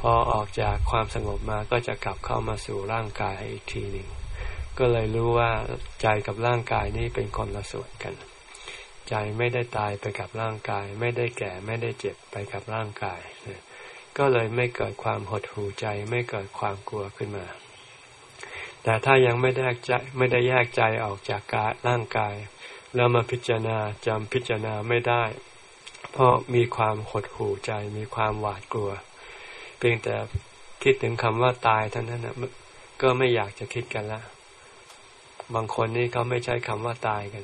พอออกจากความสงบมาก็จะกลับเข้ามาสู่ร่างกายอีกทีหนึ่งก็เลยรู้ว่าใจกับร่างกายนี้เป็นคนละส่วนกัน ใจไม่ได้ตายไปกับร่างกาย ไม่ได้แก่ไม่ได้เจ็บไปกับร่างกาย ก็เลยไม่เกิดความหดหู่ใจไม่เกิดความกลัวขึ้นมา แต่ถ้ายังไม่ได้ใจไม่ได้แยกใจออกจากกายร่างกาย แล้วมาพิจารณาจำพิจารณาไม่ได้ เพราะมีความหดหู่ใจมีความหวาดกลัว เพียงแต่คิดถึงคำว่าตายเท่านั้นนะก็ไม่อยากจะคิดกันละ บางคนนี่เขาไม่ใช้คำว่าตายกัน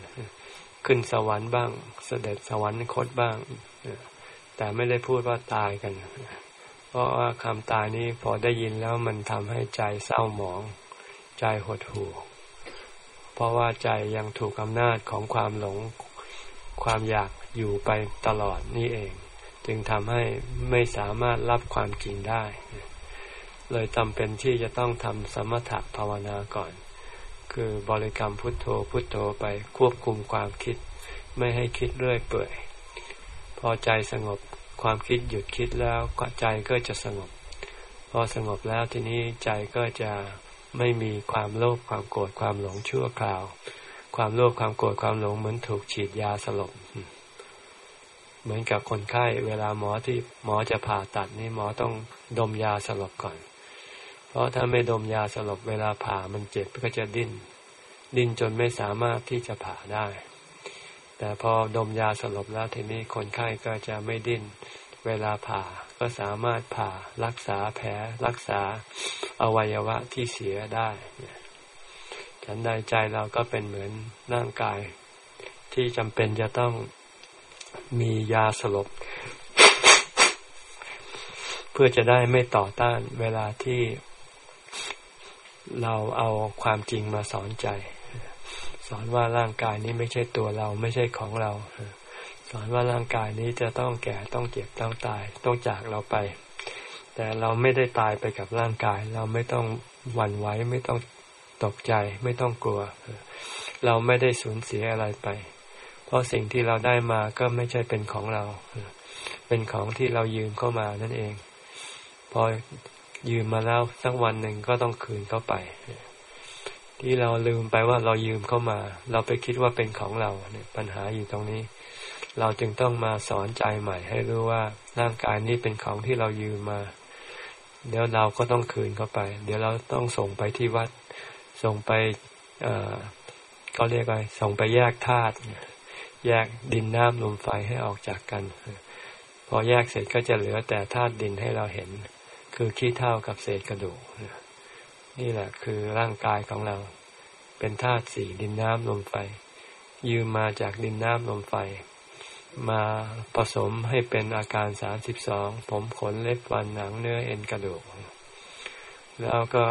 ขึ้นสวรรค์บ้าง เสด็จสวรรคตบ้าง แต่ไม่ได้พูดว่าตายกันเราะว่าคำตายนี้พอได้ยินแล้วมันทำให้ใจเศร้าหมอง ใจหดหู่ เพราะว่าใจยังถูกอำนาจของความหลงความอยากอยู่ไปตลอดนี่เอง จึงทำให้ไม่สามารถรับความจริงได้ เลยจำเป็นที่จะต้องทำสมถะภาวนาก่อน คือบริกรรมพุทโธพุทโธไปควบคุมความคิด ไม่ให้คิดเรื่อยเปื่อย พอใจสงบ ความคิดหยุดคิดแล้วใจก็จะสงบ พอสงบแล้วทีนี้ใจก็จะไม่มีความโลภความโกรธความหลงชั่วคราว ความโลภความโกรธความหลงเหมือนถูกฉีดยาสลบ เหมือนกับคนไข้เวลาหมอที่หมอจะผ่าตัดนี่หมอต้องดมยาสลบก่อน เพราะถ้าไม่ดมยาสลบเวลาผ่ามันเจ็บก็จะดิ้น ดิ้นจนไม่สามารถที่จะผ่าได้ แต่พอดมยาสลบแล้วทีนี้คนไข้ก็จะไม่ดิ้น เวลาผ่าก็สามารถผ่ารักษาแผลรักษาอวัยวะที่เสียได้ฉันใดใจเราก็เป็นเหมือนร่างกาย ที่จำเป็นจะต้องมียาสลบ เพื่อจะได้ไม่ต่อต้านเวลาที่เราเอาความจริงมาสอนใจ สอนว่าร่างกายนี้ไม่ใช่ตัวเราไม่ใช่ของเรา สอนว่าร่างกายนี้จะต้องแก่ต้องเจ็บต้องตายต้องจากเราไป แต่เราไม่ได้ตายไปกับร่างกาย เราไม่ต้องหวั่นไหวไม่ต้องตกใจไม่ต้องกลัว เราไม่ได้สูญเสียอะไรไป เพราะสิ่งที่เราได้มาก็ไม่ใช่เป็นของเรา เป็นของที่เรายืมเข้ามานั่นเอง พอยืมมาแล้วสักวันหนึ่งก็ต้องคืนเข้าไป ที่เราลืมไปว่าเรายืมเข้ามา เราไปคิดว่าเป็นของเราเนี่ยปัญหาอยู่ตรงนี้ เราจึงต้องมาสอนใจใหม่ ให้รู้ว่าร่างกายนี้เป็นของที่เรายืมมา เดี๋ยวเราก็ต้องคืนเข้าไป เดี๋ยวเราต้องส่งไปที่วัด ส่งไปเอ่อก็เรียกว่าส่งไปแยกธาตุแยกดินน้ำลมไฟให้ออกจากกัน พอแยกเสร็จก็จะเหลือแต่ธาตุดินให้เราเห็น คือขี้เท่ากับเศษกระดูก นี่แหละคือร่างกายของเรา เป็นธาตุสี่ดินน้ำลมไฟ ยืมมาจากดินน้ำลมไฟ มาผสมให้เป็นอาการสามสิบสองผมขนเล็บฟันหนังเนื้อเอ็นกระดูก แล้วก็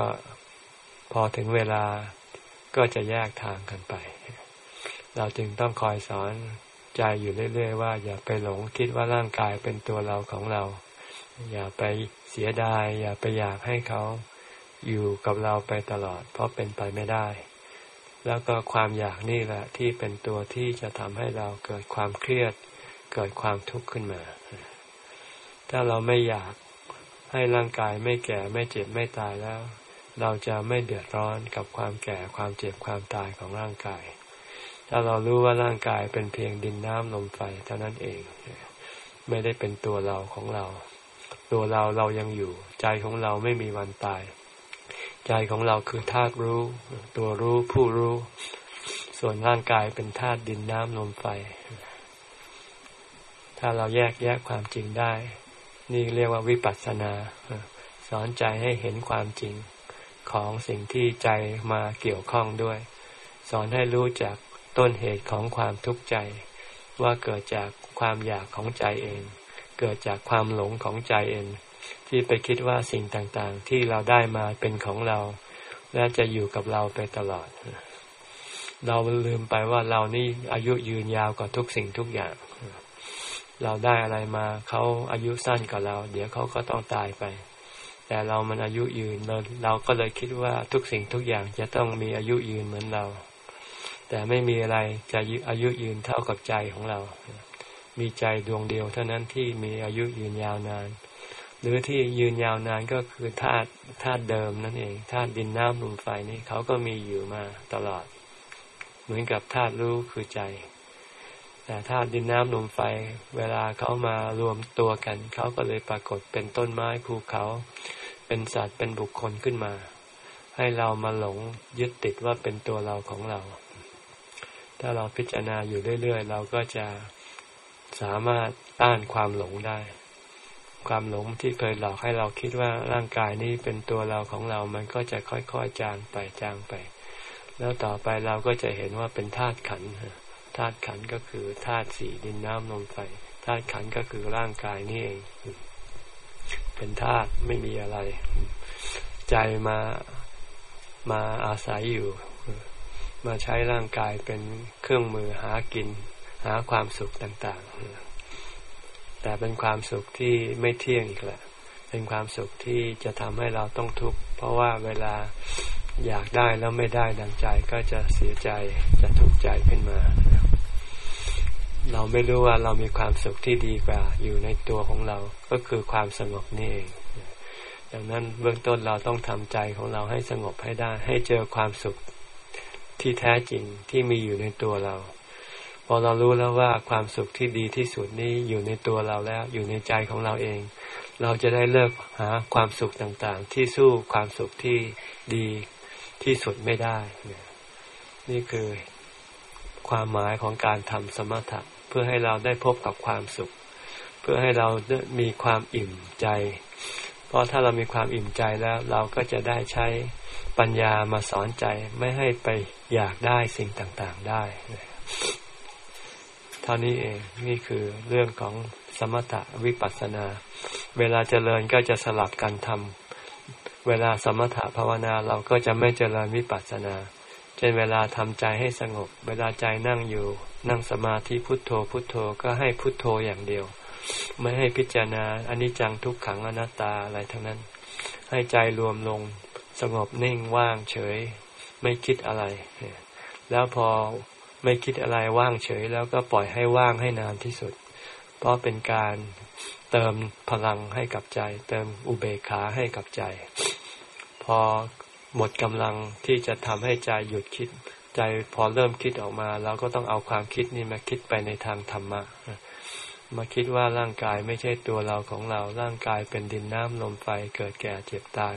พอถึงเวลาก็จะแยกทางกันไป เราจึงต้องคอยสอนใจอยู่เรื่อย ๆ ว่า อย่าไปหลงคิดว่าร่างกายเป็นตัวเราของเรา อย่าไปเสียดาย อย่าไปอยากให้เขา อยู่กับเราไปตลอด เพราะเป็นไปไม่ได้ แล้วก็ความอยากนี่แหละที่เป็นตัวที่จะทำให้เราเกิดความเครียด เกิดความทุกข์ขึ้นมา ถ้าเราไม่อยากให้ร่างกายไม่แก่ไม่เจ็บไม่ตายแล้ว เราจะไม่เดือดร้อนกับความแก่ความเจ็บความตายของร่างกาย ถ้าเรารู้ว่าร่างกายเป็นเพียงดินน้ำลมไฟเท่านั้นเอง ไม่ได้เป็นตัวเราของเรา ตัวเราเรายังอยู่ ใจของเราไม่มีวันตาย ใจของเราคือธาตุรู้ ตัวรู้ผู้รู้ ส่วนร่างกายเป็นธาตุดินน้ำลมไฟ ถ้าเราแยกแยะความจริงได้ นี่เรียกว่าวิปัสสนา สอนใจให้เห็นความจริงของสิ่งที่ใจมาเกี่ยวข้องด้วย สอนให้รู้จักต้นเหตุของความทุกข์ใจ ว่าเกิดจากความอยากของใจเอง เกิดจากความหลงของใจเอง ที่ไปคิดว่าสิ่งต่างๆ ที่เราได้มาเป็นของเรา และจะอยู่กับเราไปตลอด เราลืมไปว่าเรานี่อายุยืนยาวกว่าทุกสิ่งทุกอย่าง เราได้อะไรมาเขาอายุสั้นกว่าเรา เดี๋ยวเขาก็ต้องตายไป แต่เรามันอายุยืนเราเราก็เลยคิดว่าทุกสิ่งทุกอย่างจะต้องมีอายุยืนเหมือนเรา แต่ไม่มีอะไรจะอายุยืนเท่ากับใจของเรา มีใจดวงเดียวเท่านั้นที่มีอายุยืนยาวนาน หรือที่ยืนยาวนานก็คือธาตุธาตุเดิมนั่นเองธาตุดินน้ำลมไฟนี่เขาก็มีอยู่มาตลอด เหมือนกับธาตุรู้คือใจ แต่ธาตุดินน้ำลมไฟ เวลาเขามารวมตัวกัน เขาก็เลยปรากฏเป็นต้นไม้ภูเขา เป็นสัตว์เป็นบุคคลขึ้นมา ให้เรามาหลงยึดติดว่าเป็นตัวเราของเรา ถ้าเราพิจารณาอยู่เรื่อยๆ เราก็จะสามารถต้านความหลงได้ ความหลงที่เคยหลอกให้เราคิดว่าร่างกายนี้เป็นตัวเราของเรา มันก็จะค่อยๆจางไปจางไป แล้วต่อไปเราก็จะเห็นว่าเป็นธาตุขันธาตุขันก็คือธาตุสี่ดินน้ำลมไฟธาตุขันก็คือร่างกายนี่เอง เป็นธาตุไม่มีอะไร ใจมามาอาศัยอยู่ มาใช้ร่างกายเป็นเครื่องมือหากิน หาความสุขต่าง ๆ แต่เป็นความสุขที่ไม่เที่ยงอีกแหละ เป็นความสุขที่จะทำให้เราต้องทุกข์ เพราะว่าเวลาอยากได้แล้วไม่ได้ดังใจก็จะเสียใจจะทุกข์ใจขึ้นมา เราไม่รู้ว่าเรามีความสุขที่ดีกว่า อยู่ในตัวของเรา ก็คือความสงบนี่เองดังนั้นเบื้องต้นเราต้องทำใจของเราให้สงบให้ได้ ให้เจอความสุขที่แท้จริงที่มีอยู่ในตัวเรา พอเรารู้แล้วว่าความสุขที่ดีที่สุดนี้อยู่ในตัวเราแล้ว อยู่ในใจของเราเอง เราจะได้เลิกหาความสุขต่างๆ ที่สู้ความสุขที่ดีที่สุดไม่ได้ นี่คือความหมายของการทำสมถะเพื่อให้เราได้พบกับความสุข เพื่อให้เรามีความอิ่มใจ เพราะถ้าเรามีความอิ่มใจแล้วเราก็จะได้ใช้ปัญญามาสอนใจไม่ให้ไปอยากได้สิ่งต่างๆได้ เท่านี้เองนี่คือเรื่องของสมถะวิปัสสนา เวลาเจริญก็จะสลับกันทำเวลาสมถะภาวนาเราก็จะไม่เจริญวิปัสสนา เช่นเวลาทำใจให้สงบ เวลาใจนั่งอยู่ นั่งสมาธิพุทโธพุทโธก็ให้พุทโธอย่างเดียว ไม่ให้พิจารณาอนิจจังทุกขังอนัตตาอะไรทั้งนั้น ให้ใจรวมลงสงบนิ่งว่างเฉย ไม่คิดอะไร แล้วพอ ไม่คิดอะไรว่างเฉย แล้วก็ปล่อยให้ว่างให้นานที่สุด เพราะเป็นการเติมพลังให้กับใจ เติมอุเบกขาให้กับใจ พอหมดกำลังที่จะทำให้ใจหยุดคิด ใจพอเริ่มคิดออกมาเราก็ต้องเอาความคิดนี้มาคิดไปในทางธรรมะมาคิดว่าร่างกายไม่ใช่ตัวเราของเรา ร่างกายเป็นดินน้ำลมไฟเกิดแก่เจ็บตาย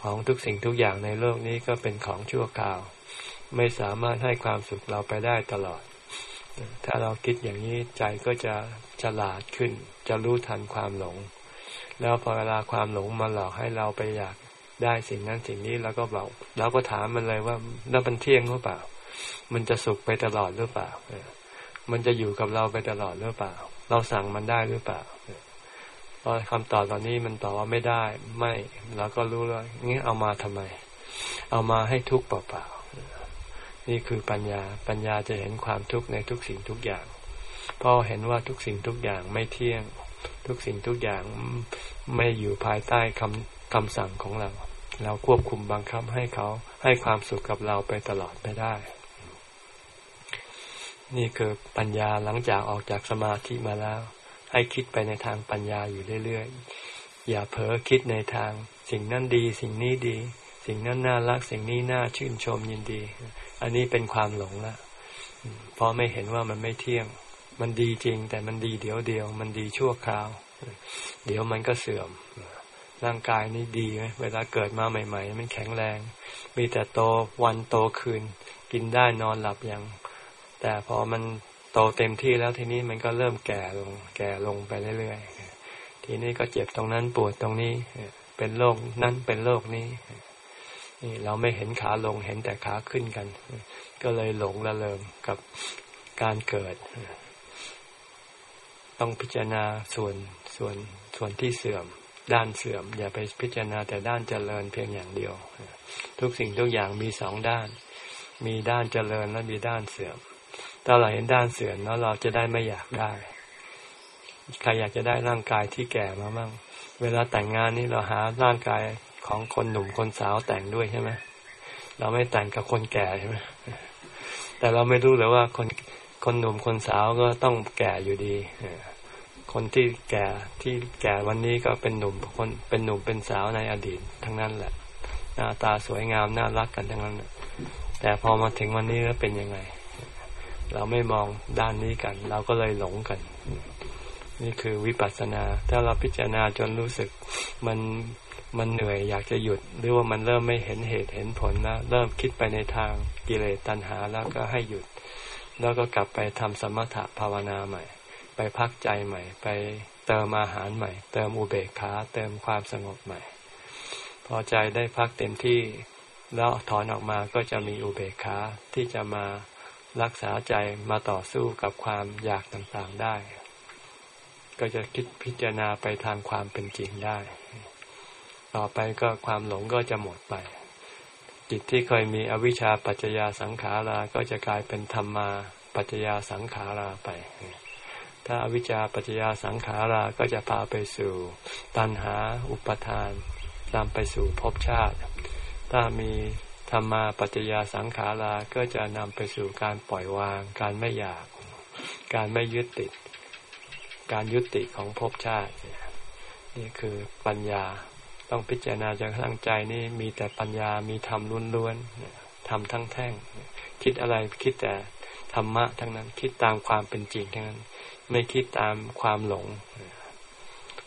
ของทุกสิ่งทุกอย่างในโลกนี้ก็เป็นของชั่วคราว ไม่สามารถให้ความสุขเราไปได้ตลอด ถ้าเราคิดอย่างนี้ใจก็จะฉลาดขึ้น จะรู้ทันความหลง แล้วพอเวลาความหลงมาหลอกให้เราไปอยากได้สิ่งนั้นสิ่งนี้เราก็บอกเราก็ถามมันเลยว่าแล้วมันเที่ยงหรือเปล่า มันจะสุขไปตลอดหรือเปล่า มันจะอยู่กับเราไปตลอดหรือเปล่า เราสั่งมันได้หรือเปล่าพอคำตอบตอนนี้มันตอบว่าไม่ได้ ไม่เราก็รู้แล้วงี้เอามาทำไม เอามาให้ทุกข์เปล่า นี่คือปัญญา ปัญญาจะเห็นความทุกข์ในทุกสิ่งทุกอย่างเพราะเห็นว่าทุกสิ่งทุกอย่างไม่เที่ยง ทุกสิ่งทุกอย่างไม่อยู่ภายใต้คำคำสั่งของเรา เราควบคุมบังคับให้เขาให้ความสุขกับเราไปตลอดไม่ได้ นี่คือปัญญาหลังจากออกจากสมาธิมาแล้ว ให้คิดไปในทางปัญญาอยู่เรื่อยๆ อย่าเผลอคิดในทาง สิ่งนั้นดี สิ่งนี้ดี สิ่งนั้นน่ารัก สิ่งนี้น่าชื่นชมยินดี อันนี้เป็นความหลงละเพราะไม่เห็นว่ามันไม่เที่ยง มันดีจริง แต่มันดีเดี๋ยวเดียว มันดีชั่วคราว เดี๋ยวมันก็เสื่อม ร่างกายนี่ดีไหมเวลาเกิดมาใหม่ ๆ มันแข็งแรง มีแต่โตวันโตคืน กินได้นอนหลับอย่าง แต่พอมันโตเต็มที่แล้วทีนี้มันก็เริ่มแก่ลง แก่ลงไปเรื่อยๆทีนี้ก็เจ็บตรงนั้นปวดตรงนี้ เป็นโรคนั้นเป็นโรคนี้ นี่เราไม่เห็นขาลงเห็นแต่ขาขึ้นกัน ก็เลยหลงละเริงกับการเกิด ต้องพิจารณาส่วนส่วนส่วนที่เสื่อม ด้านเสื่อม อย่าไปพิจารณาแต่ด้านเจริญเพียงอย่างเดียว ทุกสิ่งทุกอย่างมีสองด้าน มีด้านเจริญและมีด้านเสื่อมถ้าเราเห็นด้านเสื่อมแล้วเราจะได้ไม่อยากได้ใครอยากจะได้ร่างกายที่แก่มามั่งเวลาแต่งงานนี่เราหาร่างกาย ของคนหนุ่มคนสาวแต่งด้วยใช่ไหมเราไม่แต่งกับคนแก่ใช่ไหมแต่เราไม่รู้เลยว่าคนคนหนุ่มคนสาวก็ต้องแก่อยู่ดีคนที่แก่ที่แก่วันนี้ก็เป็นหนุ่มคนเป็นหนุ่มเป็นสาวในอดีตทั้งนั้นแหละ หน้าตาสวยงามน่ารักกันทั้งนั้นแต่พอมาถึงวันนี้แล้วเป็นยังไง เราไม่มองด้านนี้กัน เราก็เลยหลงกัน นี่คือวิปัสสนา ถ้าเราพิจารณาจนรู้สึกมัน มันเหนื่อยอยากจะหยุด หรือว่ามันเริ่มไม่เห็นเหตุเห็นผลแล้วเริ่มคิดไปในทางกิเลสตัณหาแล้วก็ให้หยุด แล้วก็กลับไปทำสมถะภาวนาใหม่ ไปพักใจใหม่ ไปเติมอาหารใหม่ เติมอุเบกขาเติมความสงบใหม่ พอใจได้พักเต็มที่แล้วถอนออกมาก็จะมีอุเบกขาที่จะมารักษาใจมาต่อสู้กับความอยากต่างๆได้ ก็จะคิดพิจารณาไปทางความเป็นจริงได้ ต่อไปก็ความหลงก็จะหมดไป จิตที่เคยมีอวิชชาปัจจยาสังขารา ก็จะกลายเป็นธรรมาปัจจยาสังขาราไป ถ้าอวิชชาปัจจยาสังขารา ก็จะพาไปสู่ ตัณหาอุปทานนำไปสู่ภพชาติ ถ้ามีธรรมาปัจจยาสังขารา ก็จะนำไปสู่การปล่อยวาง การไม่อยาก การไม่ยึดติด การยุติของภพชาติ นี่คือปัญญา ต้องพิจารณาจนทั้งใจนี่มีแต่ปัญญามีธรรมล้วนๆทำทั้งแท่ง คิดอะไรคิดแต่ธรรมะทั้งนั้น คิดตามความเป็นจริงทั้งนั้น ไม่คิดตามความหลง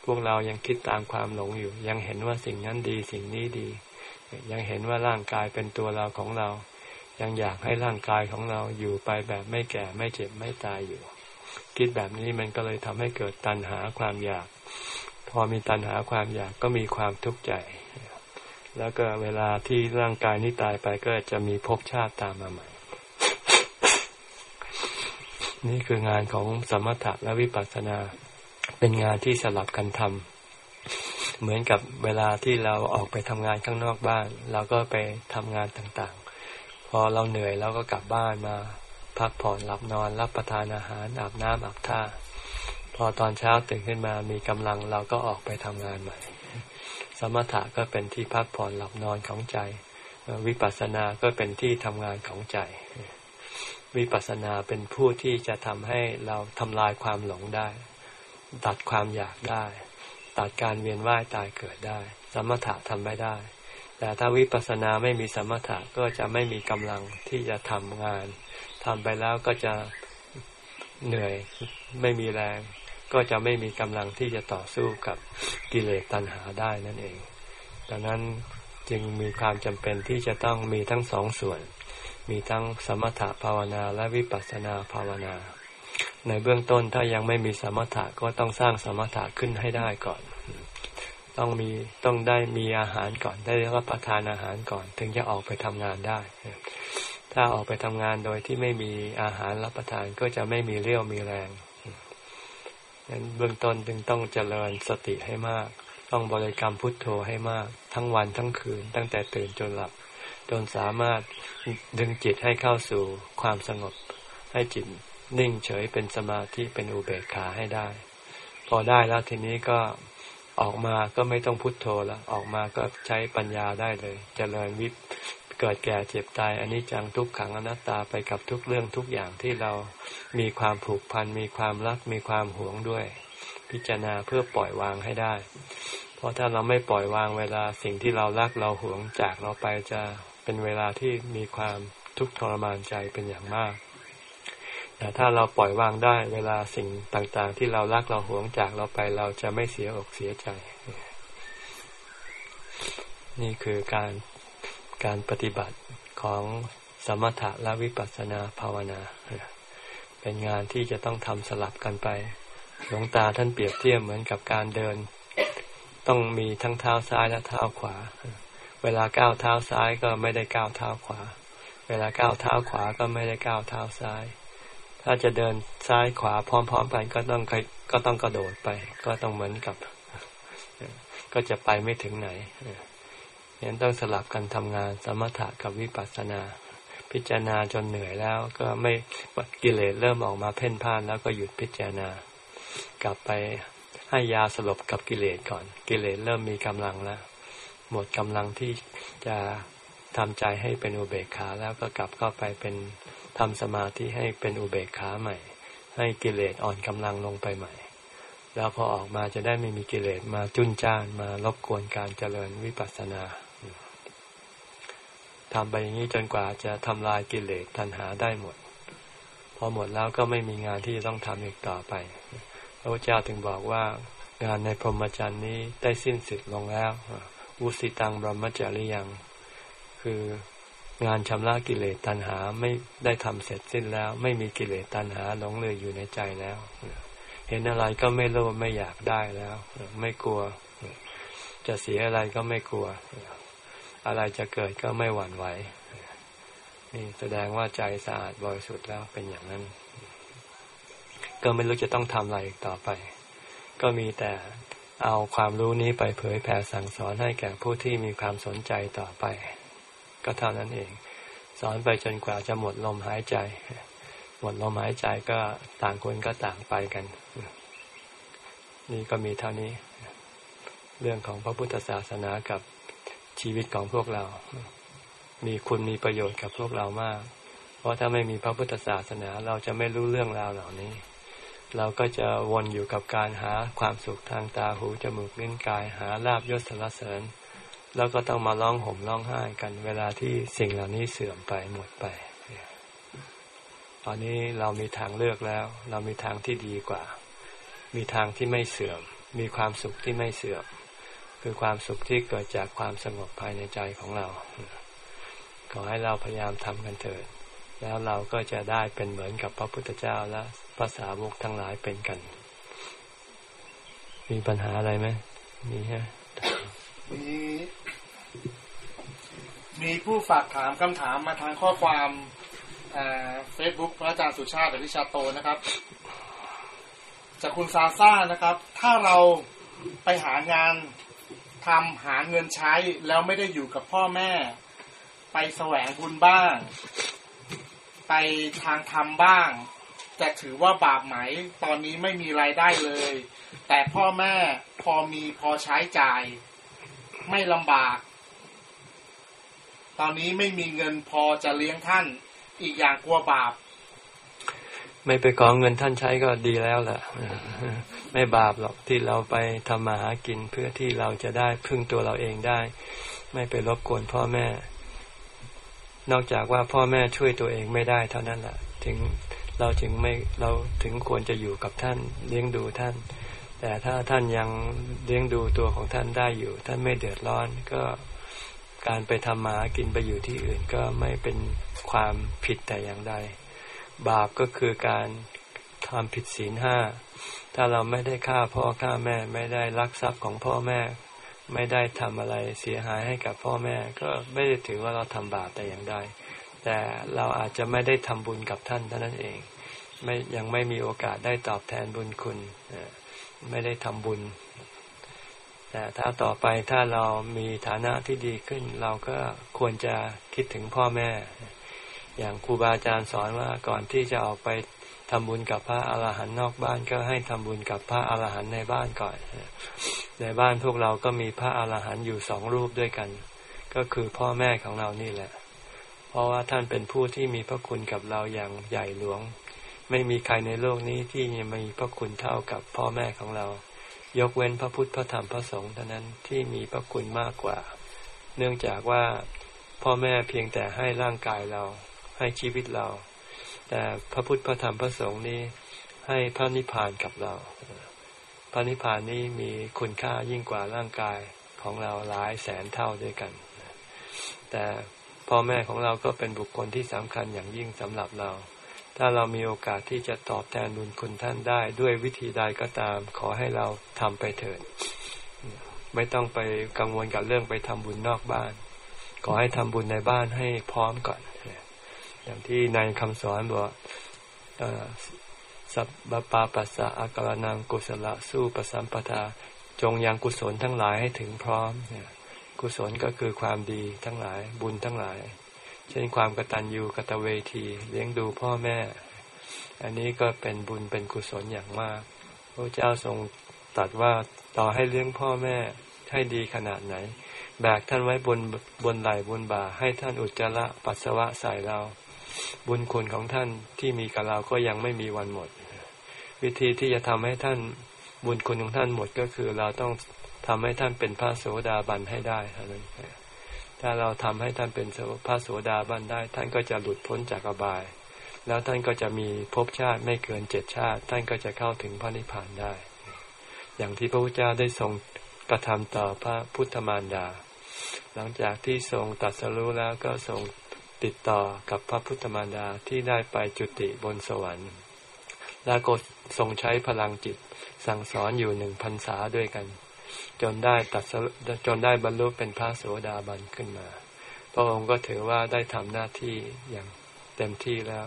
พวกเรายังคิดตามความหลงอยู่ ยังเห็นว่าสิ่งนั้นดีสิ่งนี้ดี ยังเห็นว่าร่างกายเป็นตัวเราของเรา ยังอยากให้ร่างกายของเราอยู่ไปแบบไม่แก่ไม่เจ็บไม่ตายอยู่ คิดแบบนี้มันก็เลยทำให้เกิดตัณหาความอยาก พอมีตัณหาความอยากก็มีความทุกข์ใจ แล้วก็เวลาที่ร่างกายนี้ตายไปก็จะมีภพชาติตามมาใหม่ นี่คืองานของสมถะและวิปัสสนา เป็นงานที่สลับกันทำเหมือนกับเวลาที่เราออกไปทำงานข้างนอกบ้าน เราก็ไปทำงานต่างๆ พอเราเหนื่อยเราก็กลับบ้านมา พักผ่อนหลับนอนรับประทานอาหารอาบน้ำอาบท่า พอตอนเช้าตื่นขึ้นมามีกำลังเราก็ออกไปทำงานใหม่ สมถะก็เป็นที่พักผ่อนหลับนอนของใจ วิปัสสนาก็เป็นที่ทำงานของใจ วิปัสสนาเป็นผู้ที่จะทำให้เราทำลายความหลงได้ ตัดความอยากได้ ตัดการเวียนว่ายตายเกิดได้ สมถะทำไม่ได้ แต่ถ้าวิปัสสนาไม่มีสมถะก็จะไม่มีกำลังที่จะทำงานทำไปแล้วก็จะเหนื่อยไม่มีแรง ก็จะไม่มีกำลังที่จะต่อสู้กับกิเลสตัณหาได้นั่นเอง ดังนั้นจึงมีความจำเป็นที่จะต้องมีทั้งสองส่วน มีทั้งสมถะภาวนาและวิปัสสนาภาวนา ในเบื้องต้นถ้ายังไม่มีสมถะก็ต้องสร้างสมถะขึ้นให้ได้ก่อน ต้องมีต้องได้มีอาหารก่อนได้รับประทานอาหารก่อน ถึงจะออกไปทำงานได้ ถ้าออกไปทำงานโดยที่ไม่มีอาหารรับประทานก็จะไม่มีเรี่ยวมีแรง นั้นเบื้องต้นจึงต้องเจริญสติให้มาก ต้องบริกรรมพุทโธให้มาก ทั้งวันทั้งคืน ตั้งแต่ตื่นจนหลับ จนสามารถดึงจิตให้เข้าสู่ความสงบ ให้จิตนิ่งเฉยเป็นสมาธิเป็นอุเบกขาให้ได้ พอได้แล้วทีนี้ก็ออกมาก็ไม่ต้องพุทโธแล้วออกมาก็ใช้ปัญญาได้เลยจเจริญวิ เกิดแก่เจ็บตายอันนี้จังทุกขังอนัตตาไปกับทุกเรื่องทุกอย่างที่เรามีความผูกพัน มีความรัก มีความหวงด้วย พิจารณาเพื่อปล่อยวางให้ได้ เพราะถ้าเราไม่ปล่อยวางเวลาสิ่งที่เรารักเราหวงจากเราไปจะเป็นเวลาที่มีความทุกข์ทรมานใจเป็นอย่างมากแต่ถ้าเราปล่อยวางได้เวลาสิ่งต่างๆ ที่เรารักเราหวงจากเราไปเราจะไม่เสียอกเสียใจ นี่คือการ การปฏิบัติของสมถะและวิปัสสนาภาวนา เป็นงานที่จะต้องทำสลับกันไป หลวงตาท่านเปรียบเทียบเหมือนกับการเดิน ต้องมีทั้งเท้าซ้ายและเท้าขวา เวลาก้าวเท้าซ้ายก็ไม่ได้ก้าวเท้าขวา เวลาก้าวเท้าขวาก็ไม่ได้ก้าวเท้าซ้าย ถ้าจะเดินซ้ายขวาพร้อม ๆ กันก็ต้องก็ต้องกระโดดไป ก็ต้องเหมือนกับ ก็จะไปไม่ถึงไหน ยังต้องสลับกันทำงานสมถะกับวิปัสสนา พิจารณาจนเหนื่อยแล้ว ก็ไม่กิเลสเริ่มออกมาเพ่นพ่านแล้วก็หยุดพิจารณา กลับไปให้ยาสลบกับกิเลสก่อน กิเลสเริ่มมีกำลังแล้วหมดกำลังที่จะทำใจให้เป็นอุเบกขาแล้วก็กลับเข้าไปเป็นทำสมาธิให้เป็นอุเบกขาใหม่ ให้กิเลสอ่อนกำลังลงไปใหม่ แล้วพอออกมาจะได้ไม่มีกิเลสมาจุนจ้านมารบกวนการเจริญวิปัสสนา ทำไปอย่างนี้จนกว่าจะทำลายกิเลสทันหาได้หมด พอหมดแล้วก็ไม่มีงานที่จะต้องทำอีกต่อไป พระพุทธเจ้าถึงบอกว่างานในพรหมจรรย์นี้ได้สิ้นสุดลงแล้วอุสิตังบรมจริยัง คืองานชำระกิเลสตัณหาไม่ได้ทำเสร็จสิ้นแล้ว ไม่มีกิเลสตัณหาหลงเหลืออยู่ในใจแล้ว เห็นอะไรก็ไม่โลภไม่อยากได้แล้ว ไม่กลัว จะเสียอะไรก็ไม่กลัว อะไรจะเกิดก็ไม่หวั่นไหวนี่แสดงว่าใจสะอาดบริสุทธิ์แล้วเป็นอย่างนั้น ก็ไม่รู้จะต้องทำอะไรอีกต่อไป ก็มีแต่เอาความรู้นี้ไปเผยแผ่สั่งสอนให้แก่ผู้ที่มีความสนใจต่อไป ก็เท่านั้นเอง สอนไปจนกว่าจะหมดลมหายใจ หมดลมหายใจก็ต่างคนก็ต่างไปกัน นี่ก็มีเท่านี้ เรื่องของพระพุทธศาสนากับ ชีวิตของพวกเรา มีคุณมีประโยชน์กับพวกเรามาก เพราะถ้าไม่มีพระพุทธศาสนาเราจะไม่รู้เรื่องราวเหล่านี้ เราก็จะวนอยู่กับการหาความสุขทางตาหูจมูกลิ้นกาย หาลาบยศสรรเสริญ แล้วก็ต้องมาร้องห่มร้องไห้กัน เวลาที่สิ่งเหล่านี้เสื่อมไปหมดไป ตอนนี้เรามีทางเลือกแล้ว เรามีทางที่ดีกว่า มีทางที่ไม่เสื่อม มีความสุขที่ไม่เสื่อม คือความสุขที่เกิดจากความสงบภายในใจของเรา ขอให้เราพยายามทำกันเถิด แล้วเราก็จะได้เป็นเหมือนกับพระพุทธเจ้าและภาษาวกทั้งหลายเป็นกัน มีปัญหาอะไรไหมมีฮะมีมีผู้ฝากถามคำถามมาทางข้อความเฟซบุ๊กพระอาจารย์สุชาติวิชาโตนะครับ จากคุณซาซ่านะครับ ถ้าเราไปหางาน ทำหาเงินใช้แล้วไม่ได้อยู่กับพ่อแม่ ไปแสวงบุญบ้าง ไปทางธรรมบ้าง จะถือว่าบาปไหม ตอนนี้ไม่มีรายได้เลย แต่พ่อแม่พอมีพอใช้จ่าย ไม่ลำบาก ตอนนี้ไม่มีเงินพอจะเลี้ยงท่าน อีกอย่างกลัวบาป ไม่ไปขอเงินท่านใช้ก็ดีแล้วแหละ ไม่บาปหรอกที่เราไปทำมาหากินเพื่อที่เราจะได้พึ่งตัวเราเองได้ ไม่ไปรบกวนพ่อแม่ นอกจากว่าพ่อแม่ช่วยตัวเองไม่ได้เท่านั้นแหละถึงเราจึงไม่เราถึงควรจะอยู่กับท่านเลี้ยงดูท่าน แต่ถ้าท่านยังเลี้ยงดูตัวของท่านได้อยู่ ท่านไม่เดือดร้อนก็การไปทำมากินไปอยู่ที่อื่นก็ไม่เป็นความผิดแต่อย่างใดบาปก็คือการ ทำผิดศีลห้า ถ้าเราไม่ได้ฆ่าพ่อฆ่าแม่ ไม่ได้ลักทรัพย์ของพ่อแม่ ไม่ได้ทำอะไรเสียหายให้กับพ่อแม่ ก็ไม่ได้ถือว่าเราทำบาปแต่อย่างใด แต่เราอาจจะไม่ได้ทำบุญกับท่านเท่านั้นเอง ไม่ยังไม่มีโอกาสได้ตอบแทนบุญคุณ ไม่ได้ทำบุญ แต่ถ้าต่อไปถ้าเรามีฐานะที่ดีขึ้น เราก็ควรจะคิดถึงพ่อแม่อย่างครูบาอาจารย์สอนว่าก่อนที่จะออกไป ทำบุญกับพระอาหารหันต์นอกบ้านก็ให้ทำบุญกับพระอาหารหันต์ในบ้านก่อน ในบ้านพวกเราก็มีพระอาหารหันต์อยู่สองรูปด้วยกัน ก็คือพ่อแม่ของเรานี่แหละ เพราะว่าท่านเป็นผู้ที่มีพระคุณกับเราอย่างใหญ่หลวง ไม่มีใครในโลกนี้ที่มีพระคุณเท่ากับพ่อแม่ของเรา ยกเว้นพระพุทธพระธรรมพระสงฆ์เท่านั้นที่มีพระคุณมากกว่า เนื่องจากว่าพ่อแม่เพียงแต่ให้ร่างกายเราให้ชีวิตเรา แต่พระพุทธพระธรรมพระสงฆ์นี้ให้พระนิพพานกับเรา พระนิพพานนี้มีคุณค่ายิ่งกว่าร่างกายของเราหลายแสนเท่าด้วยกัน แต่พ่อแม่ของเราก็เป็นบุคคลที่สำคัญอย่างยิ่งสำหรับเรา ถ้าเรามีโอกาสที่จะตอบแทนบุญคุณท่านได้ด้วยวิธีใดก็ตาม ขอให้เราทำไปเถิด ไม่ต้องไปกังวลกับเรื่องไปทำบุญนอกบ้าน ขอให้ทำบุญในบ้านให้พร้อมก่อน อย่างที่ในคำสอนบอกสัพปาปัสสะอาการนังกุศลสู้ปสัมปทาจงยังกุศลทั้งหลายให้ถึงพร้อมเนี่ยกุศลก็คือความดีทั้งหลายบุญทั้งหลาย เช่นความกตัญญูกตเวทีเลี้ยงดูพ่อแม่ อันนี้ก็เป็นบุญเป็นกุศลอย่างมากพระเจ้าทรงตรัสว่าต่อให้เลี้ยงพ่อแม่ให้ดีขนาดไหน แบกท่านไว้บนบนไหล่บนบ่าให้ท่านอุจจาระปัสสาวะใส่เรา บุญคุณของท่านที่มีกับเราก็ยังไม่มีวันหมด วิธีที่จะทำให้ท่านบุญคุณของท่านหมดก็คือเราต้องทำให้ท่านเป็นพระโสดาบันให้ได้เท่านั้นถ้าเราทำให้ท่านเป็นพระโสดาบันได้ ท่านก็จะหลุดพ้นจากอบาย แล้วท่านก็จะมีภพชาติไม่เกินเจ็ดชาติ ท่านก็จะเข้าถึงพระนิพพานได้ อย่างที่พระพุทธเจ้าได้ทรงกระทำต่อพระพุทธมารดา หลังจากที่ทรงตัดสรู้แล้วก็ทรง ติดต่อกับพระพุทธมารดาที่ได้ไปจุติบนสวรรค์ แล้วก็ทรงใช้พลังจิตสั่งสอนอยู่หนึ่งพรรษาด้วยกัน จนได้ตัดจนได้บรรลุเป็นพระโสดาบันขึ้นมา พระองค์ก็ถือว่าได้ทำหน้าที่อย่างเต็มที่แล้ว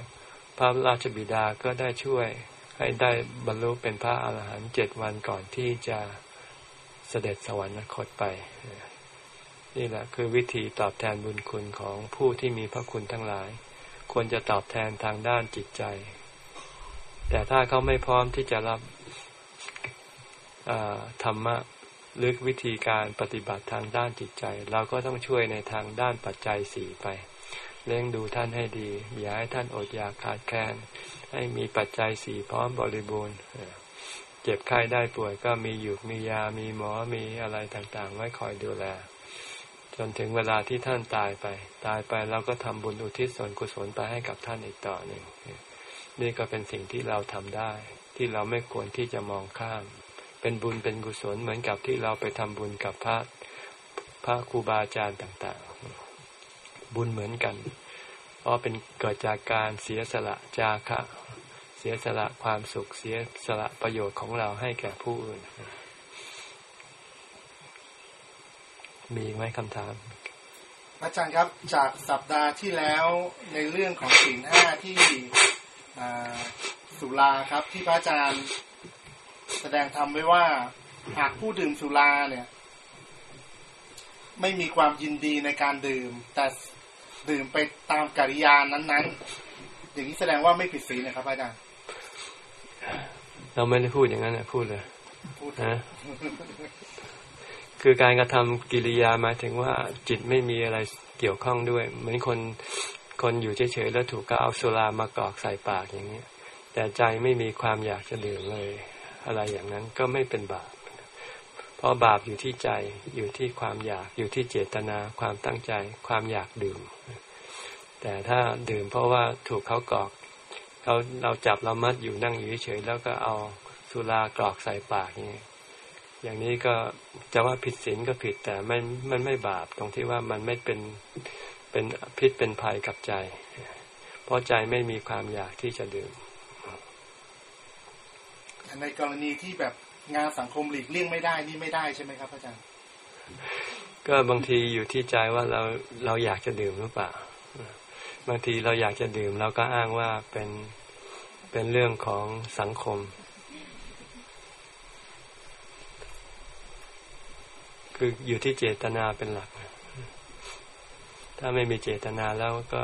พระราชบิดาก็ได้ช่วยให้ได้บรรลุเป็นพระอาหารหันต์เจ็ดวันก่อนที่จะเสด็จสวรรคตไป นี่แหละคือวิธีตอบแทนบุญคุณของผู้ที่มีพระคุณทั้งหลาย ควรจะตอบแทนทางด้านจิตใจ แต่ถ้าเขาไม่พร้อมที่จะรับธรรมะหรือวิธีการปฏิบัติทางด้านจิตใจ เราก็ต้องช่วยในทางด้านปัจจัยสี่ไป เลี้ยงดูท่านให้ดี อย่าให้ท่านอดอยากขาดแคลนให้มีปัจจัยสี่พร้อมบริบูรณ์เจ็บไข้ได้ป่วยก็มีอยู่มียามีหมอมีอะไรต่างๆ ไว้คอยดูแล จนถึงเวลาที่ท่านตายไป ตายไปเราก็ทำบุญอุทิศส่วนกุศลไปให้กับท่านอีกต่อหนึ่งนี่ก็เป็นสิ่งที่เราทำได้ ที่เราไม่ควรที่จะมองข้าม เป็นบุญเป็นกุศลเหมือนกับที่เราไปทำบุญกับพระพระครูบาอาจารย์ต่าง ๆ บุญเหมือนกัน เพราะเป็นเกิดจากการเสียสละจาคะ เสียสละความสุขเสียสละประโยชน์ของเราให้แก่ผู้อื่น มีไหมคำถามอาจารย์ครับจากสัปดาห์ที่แล้วในเรื่องของสิ่งห้าที่สุราครับ ที่พระอาจารย์แสดงทำไว้ว่าหากผู้ดื่มสุราเนี่ย ไม่มีความยินดีในการดื่ม แต่ดื่มไปตามกิริยานั้น ๆ อย่างนี้แสดงว่าไม่ผิดศีลนะครับอาจารย์เราไม่ได้พูดอย่างนั้นนะพูดเลยนะ คือการกระทำกิริยามาถึงว่าจิตไม่มีอะไรเกี่ยวข้องด้วย เหมือนคนคนอยู่เฉยๆแล้วถูกก็เอาสุรามากรอกใส่ปากอย่างนี้แต่ใจไม่มีความอยากจะดื่มเลย อะไรอย่างนั้นก็ไม่เป็นบาปเพราะบาปอยู่ที่ใจอยู่ที่ความอยากอยู่ที่เจตนาความตั้งใจ ความอยากดื่ม แต่ถ้าดื่มเพราะว่าถูกเขากรอกเราเราจับเรามัดอยู่นั่งอยู่เฉยๆแล้วก็เอาสุรากรอกใส่ปากอย่างนี้ อย่างนี้ก็จะว่าผิดศีลก็ผิดแต่มันมันไม่บาปตรงที่ว่ามันไม่เป็นเป็นพิษเป็นภัยกับใจ เพราะใจไม่มีความอยากที่จะดื่มในกรณีที่แบบงานสังคมหลีกเลี่ยงไม่ได้นี่ไม่ได้ใช่ไหมครับอาจารย์ก็บางทีอยู่ที่ใจว่าเราเราอยากจะดื่มหรือเปล่า บางทีเราอยากจะดื่มเราก็อ้างว่าเป็นเป็นเรื่องของสังคม คืออยู่ที่เจตนาเป็นหลัก ถ้าไม่มีเจตนาแล้วก็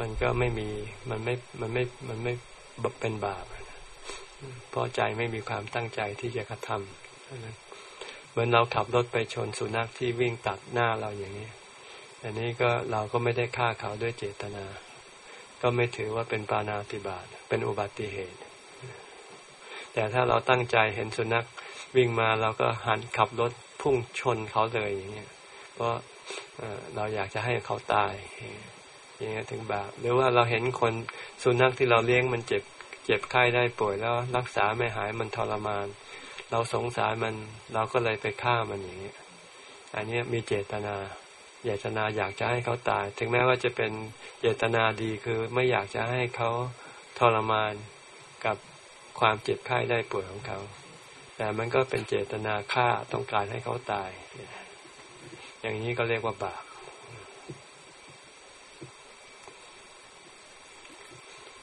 มันก็ไม่มีมันไม่มันไม่มันไม่เป็นบาปเพราะใจไม่มีความตั้งใจที่จะกระทำเหมือนเราขับรถไปชนสุนัขที่วิ่งตัดหน้าเราอย่างนี้ อันนี้ก็เราก็ไม่ได้ฆ่าเขาด้วยเจตนา ก็ไม่ถือว่าเป็นปานาติบาตเป็นอุบัติเหตุ แต่ถ้าเราตั้งใจเห็นสุนัขวิ่งมาเราก็หันขับรถ พุ่งชนเขาเลยอย่างเงี้ยเพราะเราอยากจะให้เขาตายอย่างเงี้ยถึงบาปหรือว่าเราเห็นคนสุนัขที่เราเลี้ยงมันเจ็บเจ็บไข้ได้ป่วยแล้วรักษาไม่หายมันทรมาน เราสงสารมันเราก็เลยไปฆ่ามันอย่างเงี้ยอันนี้มีเจตนาเจตนาอยากจะให้เขาตาย ถึงแม้ว่าจะเป็นเจตนาดีคือไม่อยากจะให้เขาทรมานกับความเจ็บไข้ได้ป่วยของเขา แต่มันก็เป็นเจตนาฆ่าต้องการให้เขาตาย อย่างนี้ก็เรียกว่าบาป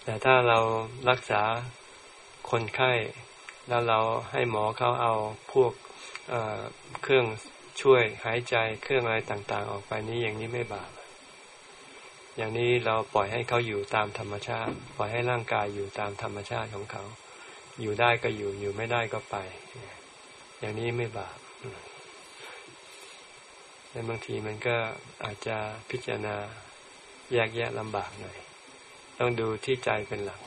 แต่ถ้าเรารักษาคนไข้ แล้วเราให้หมอเขาเอาพวกเครื่องช่วยหายใจเครื่องอะไรต่าง ๆ ออกไปนี้อย่างนี้ไม่บาป อย่างนี้เราปล่อยให้เขาอยู่ตามธรรมชาติ ปล่อยให้ร่างกายอยู่ตามธรรมชาติของเขา อยู่ได้ก็อยู่อยู่ไม่ได้ก็ไป อย่างนี้ไม่บาปแต่บางทีมันก็อาจจะพิจารณาแยกแยะลำบากหน่อย ต้องดูที่ใจเป็นหลัก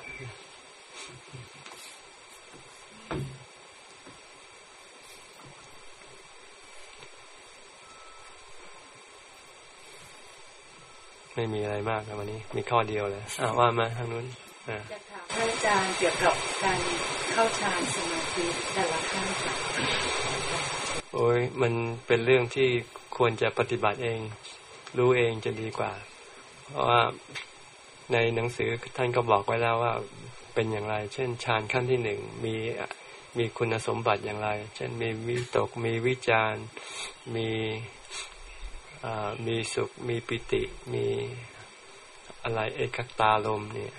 ไม่มีอะไรมากนะวันนี้ มีข้อเดียวเลยอ่าว่ามาทางนู้นจะถา พระอาจารย์เกี่ยวกับการเข้าฌานสมาธิแต่ละขั้นค่ะโอ้ยมันเป็นเรื่องที่ควรจะปฏิบัติเอง รู้เองจะดีกว่า เพราะว่าในหนังสือท่านก็บอกไว้แล้วว่าเป็นอย่างไร เช่นฌานขั้นที่หนึ่งมีมีคุณสมบัติอย่างไร เช่นมีวิตก มีวิจารมีมีสุข มีปิติ มีอะไรเอกตาลมเนี่ย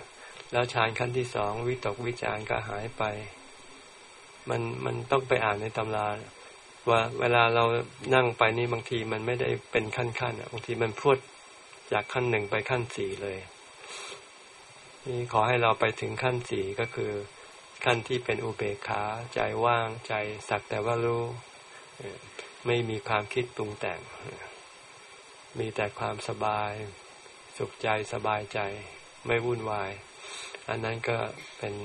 แล้วฌานขั้นที่สองวิตกวิจารก็หายไป มันมันต้องไปอ่านในตำราว่าเวลาเรานั่งไปนี่บางทีมันไม่ได้เป็นขั้นขั้นบางทีมันพูดจากขั้นหนึ่งไปขั้นสี่เลย นี่ขอให้เราไปถึงขั้นสี่ก็คือขั้นที่เป็นอุเบกขาใจว่างใจสักแต่ว่ารู้ไม่มีความคิดปรุงแต่ง มีแต่ความสบาย สุขใจสบายใจ ไม่วุ่นวาย อันนั้นก็เป็น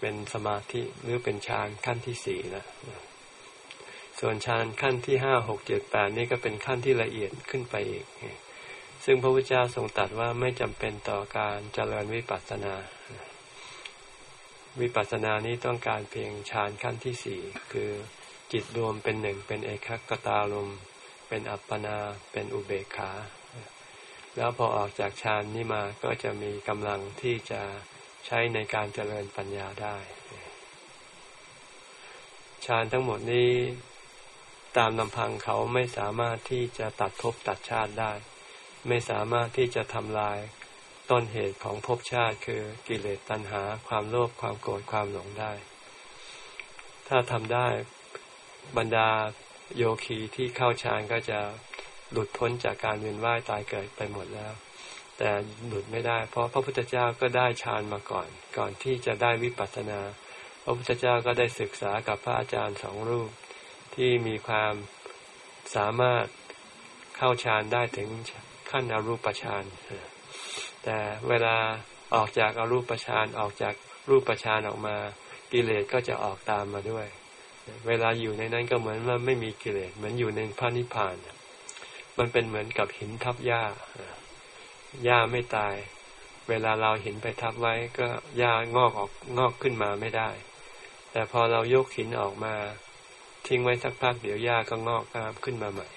เป็นสมาธิหรือเป็นฌานขั้นที่สี่แล้วส่วนฌานขั้นที่ห้าหกเจ็ดแปดนี่ก็เป็นขั้นที่ละเอียดขึ้นไปอีก ซึ่งพระพุทธเจ้าทรงตรัสว่าไม่จำเป็นต่อการเจริญวิปัสสนา วิปัสสนานี้ต้องการเพียงฌานขั้นที่สี่คือจิตรวมเป็นหนึ่งเป็นเอกคตารมเป็นอัปปนาเป็นอุเบกขา แล้วพอออกจากฌานนี้มาก็จะมีกำลังที่จะใช้ในการเจริญปัญญาได้ฌานทั้งหมดนี้ตามลำพังเขาไม่สามารถที่จะตัดภพตัดชาติได้ ไม่สามารถที่จะทำลายต้นเหตุของภพชาติคือกิเลสตัณหา ความโลภความโกรธความหลงได้ ถ้าทำได้บรรดาโยคีที่เข้าฌานก็จะ หลุดพ้นจากการเวียนว่ายตายเกิดไปหมดแล้ว แต่หลุดไม่ได้ เพราะพระพุทธเจ้าก็ได้ฌานมาก่อน ก่อนที่จะได้วิปัสสนา พระพุทธเจ้าก็ได้ศึกษากับพระอาจารย์สองรูป ที่มีความสามารถเข้าฌานได้ถึงขั้นอรูปฌานแต่เวลาออกจากอรูปฌานออกจากรูปฌานออกมา กิเลสก็จะออกตามมาด้วย เวลาอยู่ในนั้นก็เหมือนว่าไม่มีกิเลสเหมือนอยู่ในพระนิพพาน มันเป็นเหมือนกับหินทับหญ้าหญ้าไม่ตาย เวลาเราหินไปทับไว้ก็หญ้างอกออกงอกขึ้นมาไม่ได้ แต่พอเรายกหินออกมา ทิ้งไว้สักพักเดี๋ยวหญ้าก็งอกงามขึ้นมาใหม่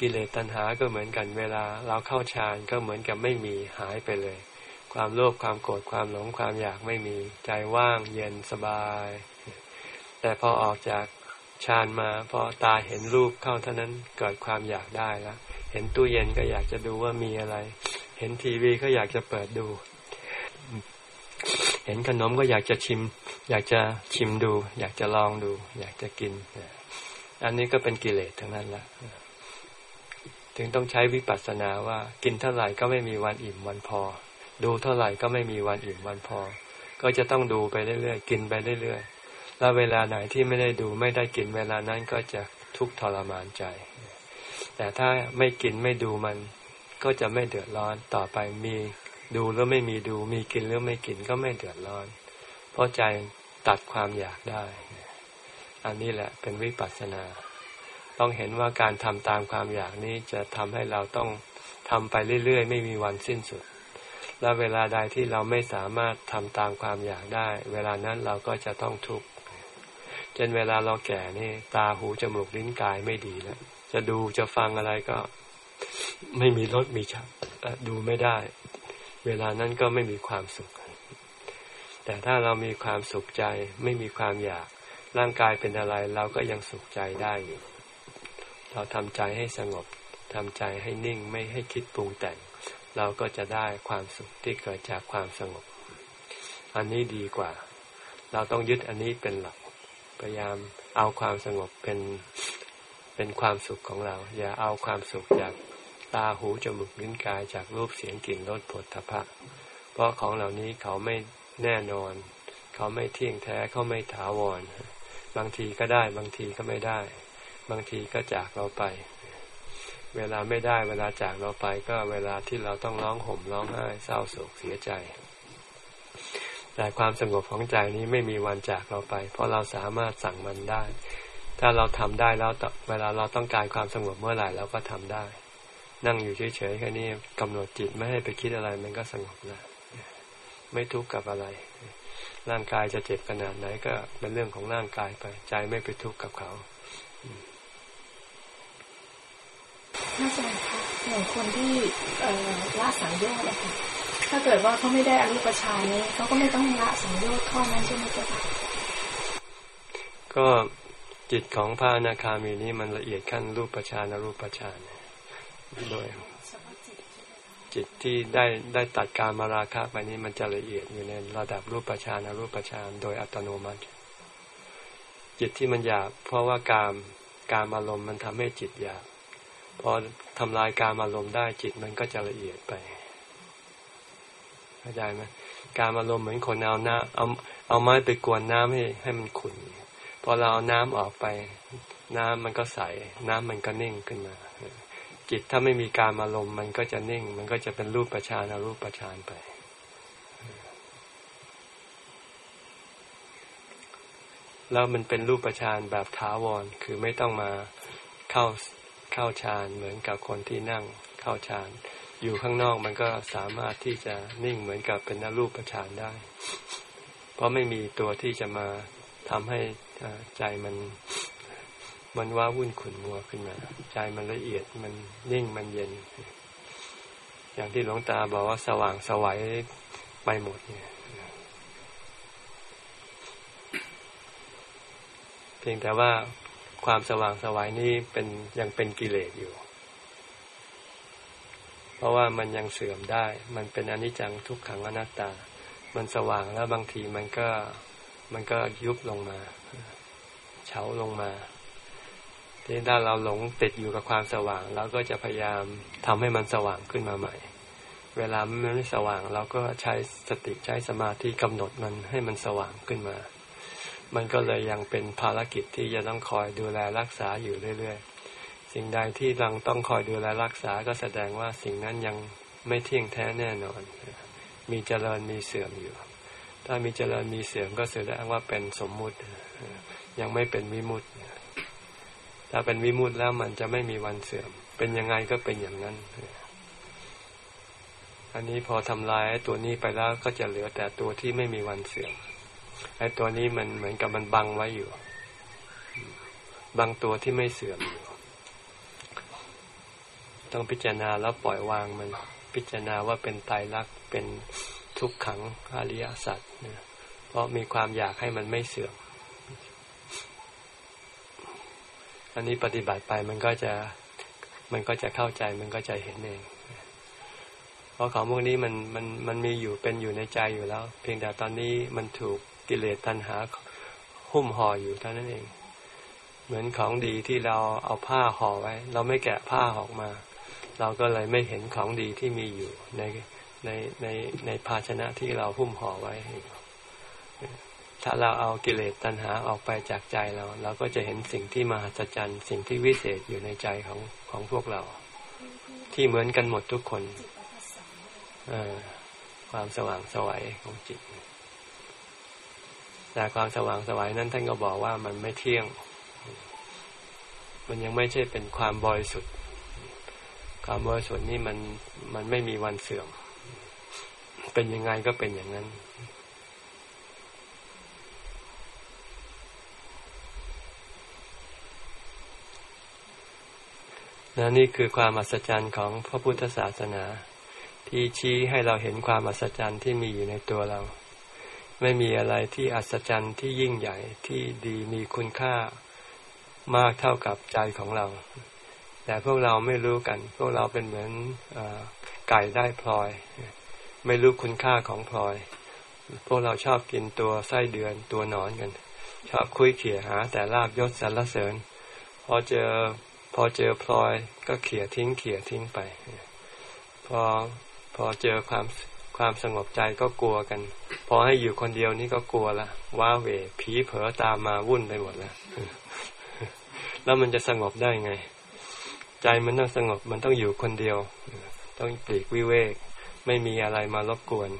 กิเลสตัณหาก็เหมือนกันเวลาเราเข้าฌานก็เหมือนกับไม่มีหายไปเลย ความโลภความโกรธความหลงความอยากไม่มีใจว่างเย็นสบาย แต่พอออกจาก ฌานมาพอตาเห็นรูปเข้าเท่านั้นเกิดความอยากได้แล้วเห็นตู้เย็นก็อยากจะดูว่ามีอะไร เห็นทีวีก็อยากจะเปิดดู เห็นขนมก็อยากจะชิม อยากจะชิมดู อยากจะลองดู อยากจะกิน อันนี้ก็เป็นกิเลสทั้งนั้นละถึงต้องใช้วิปัสสนาว่า กินเท่าไหร่ก็ไม่มีวันอิ่มวันพอ ดูเท่าไหร่ก็ไม่มีวันอิ่มวันพอ ก็จะต้องดูไปเรื่อยๆ กินไปเรื่อยๆ แล้วเวลาไหนที่ไม่ได้ดูไม่ได้กินเวลานั้นก็จะทุกข์ทรมานใจ แต่ถ้าไม่กินไม่ดูมันก็จะไม่เดือดร้อนต่อไปมีดูแล้วไม่มีดู มีกินหรือไม่กินก็ไม่เดือดร้อน เพราะใจตัดความอยากได้ อันนี้แหละเป็นวิปัสสนา ต้องเห็นว่าการทำตามความอยากนี้จะทำให้เราต้องทำไปเรื่อยๆ ไม่มีวันสิ้นสุด และเวลาใดที่เราไม่สามารถทำตามความอยากได้ เวลานั้นเราก็จะต้องทุกข์ ช่นเวลาเราแก่นี่ตาหูจมูกลิ้นกายไม่ดีแล้วจะดูจะฟังอะไรก็ ไม่มีรสมีชักดูไม่ได้ เวลานั้นก็ไม่มีความสุข แต่ถ้าเรามีความสุขใจ ไม่มีความอยาก ร่างกายเป็นอะไร เราก็ยังสุขใจได้อยู่เราทำใจให้สงบทำใจให้นิ่งไม่ให้คิดปรุงแต่ง เราก็จะได้ความสุขที่เกิดจากความสงบ อันนี้ดีกว่า เราต้องยึดอันนี้เป็นหลัก พยายามเอาความสงบเป็นเป็นความสุขของเรา อย่าเอาความสุขจากตาหูจมูกลิ้นกายจากรูปเสียงกลิ่นรสผลทพะ เพราะของเหล่านี้เขาไม่แน่นอน เขาไม่เที่ยงแท้เขาไม่ถาวร บางทีก็ได้บางทีก็ไม่ได้ บางทีก็จากเราไป เวลาไม่ได้เวลาจากเราไปก็เวลาที่เราต้องร้องห่มร้องไห้เศร้าโศกเสียใจ แต่ความสงบของใจนี้ไม่มีวันจากเราไป เพราะเราสามารถสั่งมันได้ ถ้าเราทำได้แล้วเวลาเราต้องการความสงบเมื่อไหร่เราก็ทำได้ นั่งอยู่เฉยๆแค่นี้กำหนดจิตไม่ให้ไปคิดอะไรมันก็สงบแล้วไม่ทุกข์กับอะไร ร่างกายจะเจ็บขนาดไหนก็เป็นเรื่องของร่างกายไป ใจไม่ไปทุกข์กับเขาอาจารย์คะอย่างคนที่ละสังโยชน์นะคะ ถ้าเกิดว่าเขาไม่ได้อรูปฌานนี้เขาก็ไม่ต้องละสังโยชน์ข้อนั้นใช่ไหมเจ้าค่ะก็จิตของพระอนาคามีนี้มันละเอียดขั้นรูปฌานอรูปฌานโดยจิตที่ได้ได้ตัดการมาราคะไปนี้มันจะละเอียดอยู่ในระดับรูปฌานอรูปฌานโดยอัตโนมัติ จิตที่มันหยาบเพราะว่าการการอารมณ์มันทำให้จิตหยาบพอทำลายการอารมณ์ได้จิตมันก็จะละเอียดไป เข้าใจไหมการอารมณ์เหมือนคนเอาน้ำเอาเอาไม้ไปกวนน้ำให้ให้มันขุ่นพอเราเอาน้ำออกไป น้ำมันก็ใส น้ำมันก็นิ่งขึ้นมาจิตถ้าไม่มีการอารมณ์มันก็จะนิ่ง มันก็จะเป็นรูปประชานอรูปประชานไป แล้วมันเป็นรูปประชานแบบถาวรคือไม่ต้องมาเข้าเข้าฌานเหมือนกับคนที่นั่งเข้าฌาน อยู่ข้างนอกมันก็สามารถที่จะนิ่งเหมือนกับเป็นนรูปฌานได้ เพราะไม่มีตัวที่จะมาทำให้ใจมันมันว้าวุ่นขุ่นมัวขึ้นมา ใจมันละเอียดมันนิ่งมันเย็น อย่างที่หลวงตาบอกว่าสว่างสวัยไปหมดเนี่ยเพียงแต่ว่าความสว่างสวัยนี้เป็นยังเป็นกิเลสอยู่ เพราะว่ามันยังเสื่อมได้ มันเป็นอนิจจังทุกขังอนัตตา มันสว่างแล้วบางทีมันก็มันก็ยุบลงมา เฉาลงมาที่ถ้าเราหลงติดอยู่กับความสว่างเราก็จะพยายามทำให้มันสว่างขึ้นมาใหม่ เวลามันไม่สว่างเราก็ใช้สติใช้สมาธิกำหนดมันให้มันสว่างขึ้นมา มันก็เลยยังเป็นภารกิจที่จะต้องคอยดูแลรักษาอยู่เรื่อยๆ สิ่งใดที่เราต้องคอยดูแลรักษาก็แสดงว่าสิ่งนั้นยังไม่เที่ยงแท้แน่นอน มีเจริญมีเสื่อมอยู่ ถ้ามีเจริญมีเสื่อมก็แสดงว่าเป็นสมมุติ ยังไม่เป็นวิมุติ ถ้าเป็นวิมุติแล้วมันจะไม่มีวันเสื่อม เป็นยังไงก็เป็นอย่างนั้น อันนี้พอทำลายตัวนี้ไปแล้วก็จะเหลือแต่ตัวที่ไม่มีวันเสื่อม ไอ้ตัวนี้มันเหมือนกับมันบังไว้อยู่บางตัวที่ไม่เสื่อมอยู่ ต้องพิจารณาแล้วปล่อยวางมัน พิจารณาว่าเป็นตายรักเป็นทุกขังอริยสัจนะเพราะมีความอยากให้มันไม่เสื่อม อันนี้ปฏิบัติไปมันก็จะมันก็จะเข้าใจมันก็จะเห็นเอง เพราะของพวกนี้มันมันมันมีอยู่เป็นอยู่ในใจอยู่แล้ว เพียงแต่ตอนนี้มันถูกกิเลสตัณหาหุ้มห่ออยู่เท่านั้นเอง เหมือนของดีที่เราเอาผ้าห่อไว้ เราไม่แกะผ้าออกมา เราก็เลยไม่เห็นของดีที่มีอยู่ในในในในภาชนะที่เราหุ้มห่อไว้ ถ้าเราเอากิเลสตัณหาออกไปจากใจเรา เราก็จะเห็นสิ่งที่มหัศจรรย์ สิ่งที่วิเศษอยู่ในใจของของพวกเรา ที่เหมือนกันหมดทุกคนความสว่างสวัยของจิตแต่ความสว่างสวายนั้นท่านก็บอกว่ามันไม่เที่ยง มันยังไม่ใช่เป็นความบริสุทธิ์ ความบริสุทธิ์นี่มันมันไม่มีวันเสื่อม เป็นยังไงก็เป็นอย่างนั้น นะนี่คือความอัศจรรย์ของพระพุทธศาสนา ที่ชี้ให้เราเห็นความอัศจรรย์ที่มีอยู่ในตัวเรา ไม่มีอะไรที่อัศจรรย์ที่ยิ่งใหญ่ที่ดีมีคุณค่ามากเท่ากับใจของเรา แต่พวกเราไม่รู้กัน พวกเราเป็นเหมือนอไก่ได้พลอย ไม่รู้คุณค่าของพลอย พวกเราชอบกินตัวไส้เดือนตัวหนอนกัน ชอบคุยเขี่ยหา แต่ลาบยศสรรเสริญ พอเจอพอเจอพลอยก็เขี่ยทิ้งเขี่ยทิ้งไป พอพอเจอความความสงบใจก็กลัวกัน พอให้อยู่คนเดียวนี่ก็กลัวละว้าเหวผีเผลอตามมาวุ่นไปหมดแล้วแล้วมันจะสงบได้ไง ใจมันต้องสงบ มันต้องอยู่คนเดียว ต้องปลีกวิเวก ไม่มีอะไรมารบกวน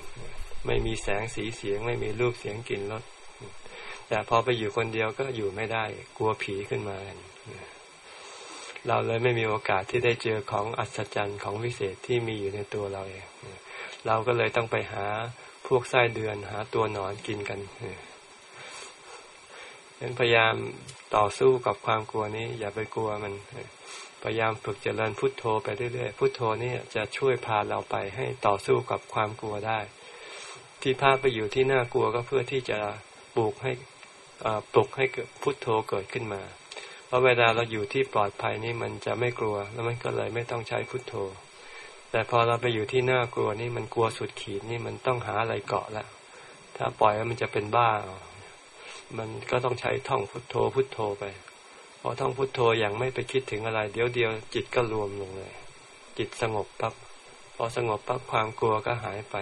ไม่มีแสงสีเสียง ไม่มีรูปเสียงกลิ่นรสแต่พอไปอยู่คนเดียวก็อยู่ไม่ได้ กลัวผีขึ้นมากันเราเลยไม่มีโอกาสที่ได้เจอของอัศจรรย์ของวิเศษที่มีอยู่ในตัวเราเองเราก็เลยต้องไปหาพวกไส้เดือนหาตัวหนอนกินกันนั้นพยายามต่อสู้กับความกลัวนี้ อย่าไปกลัวมัน พยายามฝึกเจริญพุทโธไปเรื่อยๆ พุทโธนี่จะช่วยพาเราไปให้ต่อสู้กับความกลัวได้ ที่พาไปอยู่ที่น่ากลัวก็เพื่อที่จะปลูกให้ปลุกให้เกิดพุทโธเกิดขึ้นมา เพราะเวลาเราอยู่ที่ปลอดภัยนี่มันจะไม่กลัว แล้วมันก็เลยไม่ต้องใช้พุทโธ แต่พอเราไปอยู่ที่น่ากลัวนี่มันกลัวสุดขีดนี่มันต้องหาอะไรเกาะแล้วถ้าปล่อยแล้วมันจะเป็นบ้า มันก็ต้องใช้ท่องพุทโธพุทโธไป พอท่องพุทโธอย่างไม่ไปคิดถึงอะไร เดี๋ยวเดียวจิตก็รวมลงเลย จิตสงบปั๊บพอสงบปั๊บความกลัวก็หายไป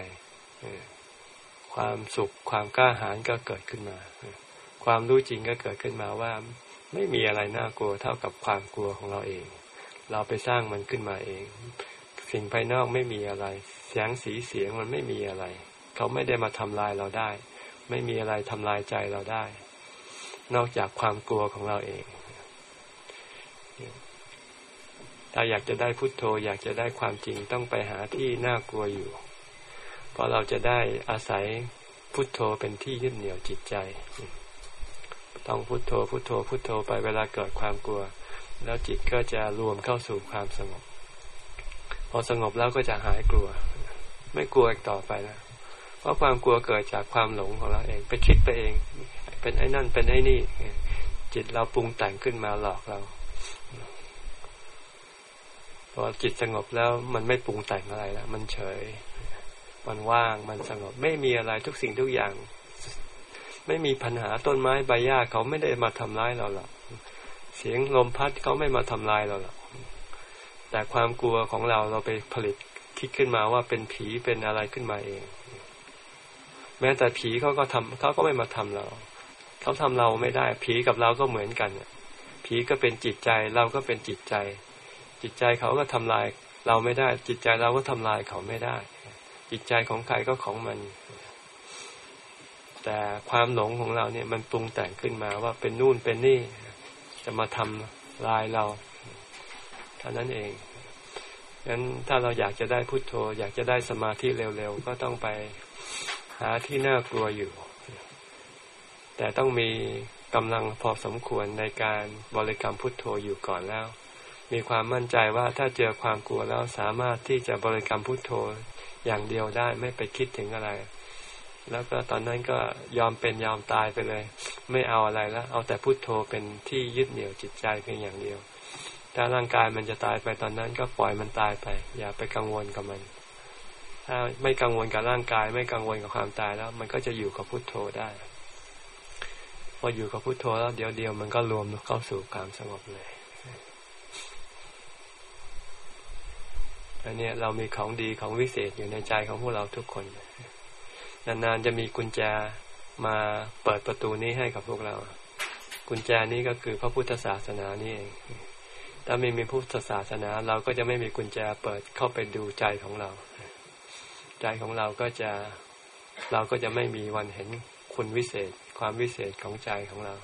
ความสุขความกล้าหาญก็เกิดขึ้นมาความรู้จริงก็เกิดขึ้นมาว่า ไม่มีอะไรน่ากลัวเท่ากับความกลัวของเราเอง เราไปสร้างมันขึ้นมาเอง สิ่งภายนอกไม่มีอะไรเสียงสีเสียงมันไม่มีอะไร เขาไม่ได้มาทำลายเราได้ ไม่มีอะไรทำลายใจเราได้ นอกจากความกลัวของเราเอง ถ้าอยากจะได้พุทโธ อยากจะได้ความจริงต้องไปหาที่น่ากลัวอยู่ เพราะเราจะได้อาศัยพุทโธเป็นที่ยึดเหนี่ยวจิตใจ ต้องพุทโธพุทโธพุทโธไปเวลาเกิดความกลัว แล้วจิตก็จะรวมเข้าสู่ความสงบ พอสงบแล้วก็จะหายกลัว ไม่กลัวอีกต่อไปแล้วเพราะความกลัวเกิดจากความหลงของเราเองไปคิดไปเอง เป็นไอ้นั่นเป็นไอ้นี่ จิตเราปรุงแต่งขึ้นมาหลอกเรา พอจิตสงบแล้วมันไม่ปรุงแต่งอะไรแล้วมันเฉย มันว่างมันสงบไม่มีอะไรทุกสิ่งทุกอย่าง ไม่มีปัญหาต้นไม้ใบหญ้าเขาไม่ได้มาทำร้ายเราหรอกเสียงลมพัดเขาไม่มาทำลายเราหรอกแต่ความกลัวของเราเราไปผลิตคิดขึ้นมาว่าเป็นผีเป็นอะไรขึ้นมาเอง แม้แต่ผีเขาก็ทำเขาก็ไม่มาทำเราเขาทำเราไม่ได้ ผีกับเราก็เหมือนกันผีก็เป็นจิตใจเราก็เป็นจิตใจ จิตใจเขาก็ทำลายเราไม่ได้ จิตใจเราก็ทำลายเขาไม่ได้ จิตใจของใครก็ของมัน แต่ความหลงของเราเนี่ยมันปรุงแต่งขึ้นมาว่าเป็นนู่นเป็นนี่ จะมาทำลายเราเท่านั้นเองงั้นถ้าเราอยากจะได้พุโทโธ อยากจะได้สมาธิเร็วๆ ก็ต้องไปหาที่น่ากลัวอยู่ แต่ต้องมีกำลังพอสมควรในการบริกรรมพุทโธอยู่ก่อนแล้ว มีความมั่นใจว่าถ้าเจอความกลัวแล้วสามารถที่จะบริกรรมพุทโธอย่างเดียวได้ไม่ไปคิดถึงอะไร แล้วก็ตอนนั้นก็ยอมเป็นยอมตายไปเลย ไม่เอาอะไรแล้ว เอาแต่พุทโธเป็นที่ยึดเหนี่ยวจิตใจเพียงอย่างเดียว ถ้าร่างกายมันจะตายไปตอนนั้นก็ปล่อยมันตายไป อย่าไปกังวลกับมัน ถ้าไม่กังวลกับร่างกาย ไม่กังวลกับความตายแล้ว มันก็จะอยู่กับพุทโธได้ พออยู่กับพุทโธแล้วเดี๋ยวเดียวมันก็รวมเข้าสู่ความสงบเลย อันนี้เรามีของดีของวิเศษอยู่ในใจของพวกเราทุกคน นานๆจะมีกุญแจมาเปิดประตูนี้ให้กับพวกเรา กุญแจนี้ก็คือพระพุทธศาสนานี่เองถ้าไม่มีพุทธศาสนา เราก็จะไม่มีกุญแจเปิดเข้าไปดูใจของเรา ใจของเราก็จะเราก็จะไม่มีวันเห็นคุณวิเศษ ความวิเศษของใจของเรา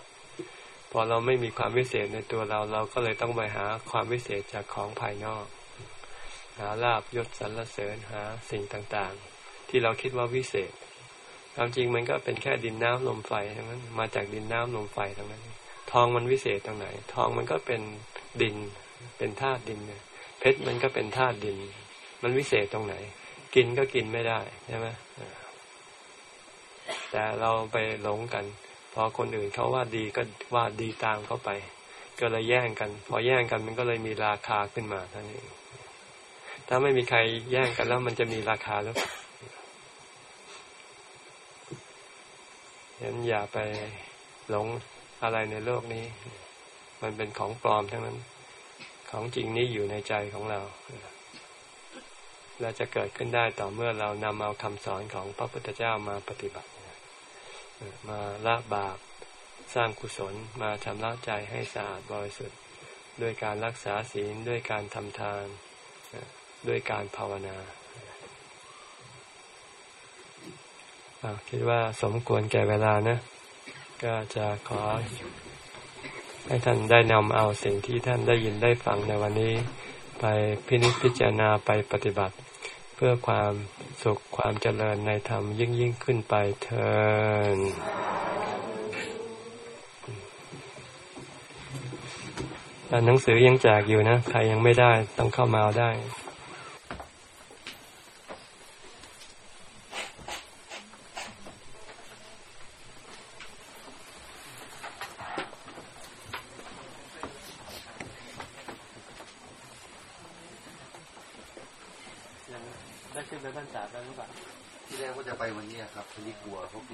พอเราไม่มีความวิเศษในตัวเรา เราก็เลยต้องไปหาความวิเศษจากของภายนอก หาลาบยศสรรเสริญหาสิ่งต่างๆ ที่เราคิดว่าวิเศษความจริงมันก็เป็นแค่ดินน้ำลมไฟทั้งนั้นมาจากดินน้ำลมไฟทั้งนั้น ทองมันวิเศษตรงไหน ทองมันก็เป็นดินเป็นธาตุดินเพชรมันก็เป็นธาตุดิน มันวิเศษตรงไหน กินก็กินไม่ได้ใช่ไหมแต่เราไปหลงกัน พอคนอื่นเขาว่าดีก็ว่าดีตามเขาไป ก็เลยแย่งกัน พอแย่งกันมันก็เลยมีราคาขึ้นมาท่านเอง ถ้าไม่มีใครแย่งกันแล้วมันจะมีราคาแล้วยันอย่าไปหลงอะไรในโลกนี้ มันเป็นของปลอมทั้งนั้น ของจริงนี้อยู่ในใจของเราเราจะเกิดขึ้นได้ต่อเมื่อเรานำเอาคำสอนของพระพุทธเจ้ามาปฏิบัติ มาละบาปสร้างกุศลมาชำระใจให้สะอาดบริสุทธิ์ด้วยการรักษาศีลด้วยการทำทาน ด้วยการภาวนาอะคิดว่าสมควรแก่เวลานะ ก็จะขอ ให้ท่านได้นำเอาสิ่งที่ท่านได้ยินได้ฟังในวันนี้ ไปพินิจพิจารณาไปปฏิบัติ เพื่อความสุขความเจริญในธรรมยิ่งยิ่งขึ้นไปเถินแต่หนังสือยังแจกอยู่นะ ใครยังไม่ได้ต้องเข้ามาเอาได้ขึ้นไปบ้านจ่าได้หรือเปล่า ที่แรกว่าจะ ไปวันนี้ครับทีนี้กลัวเขาก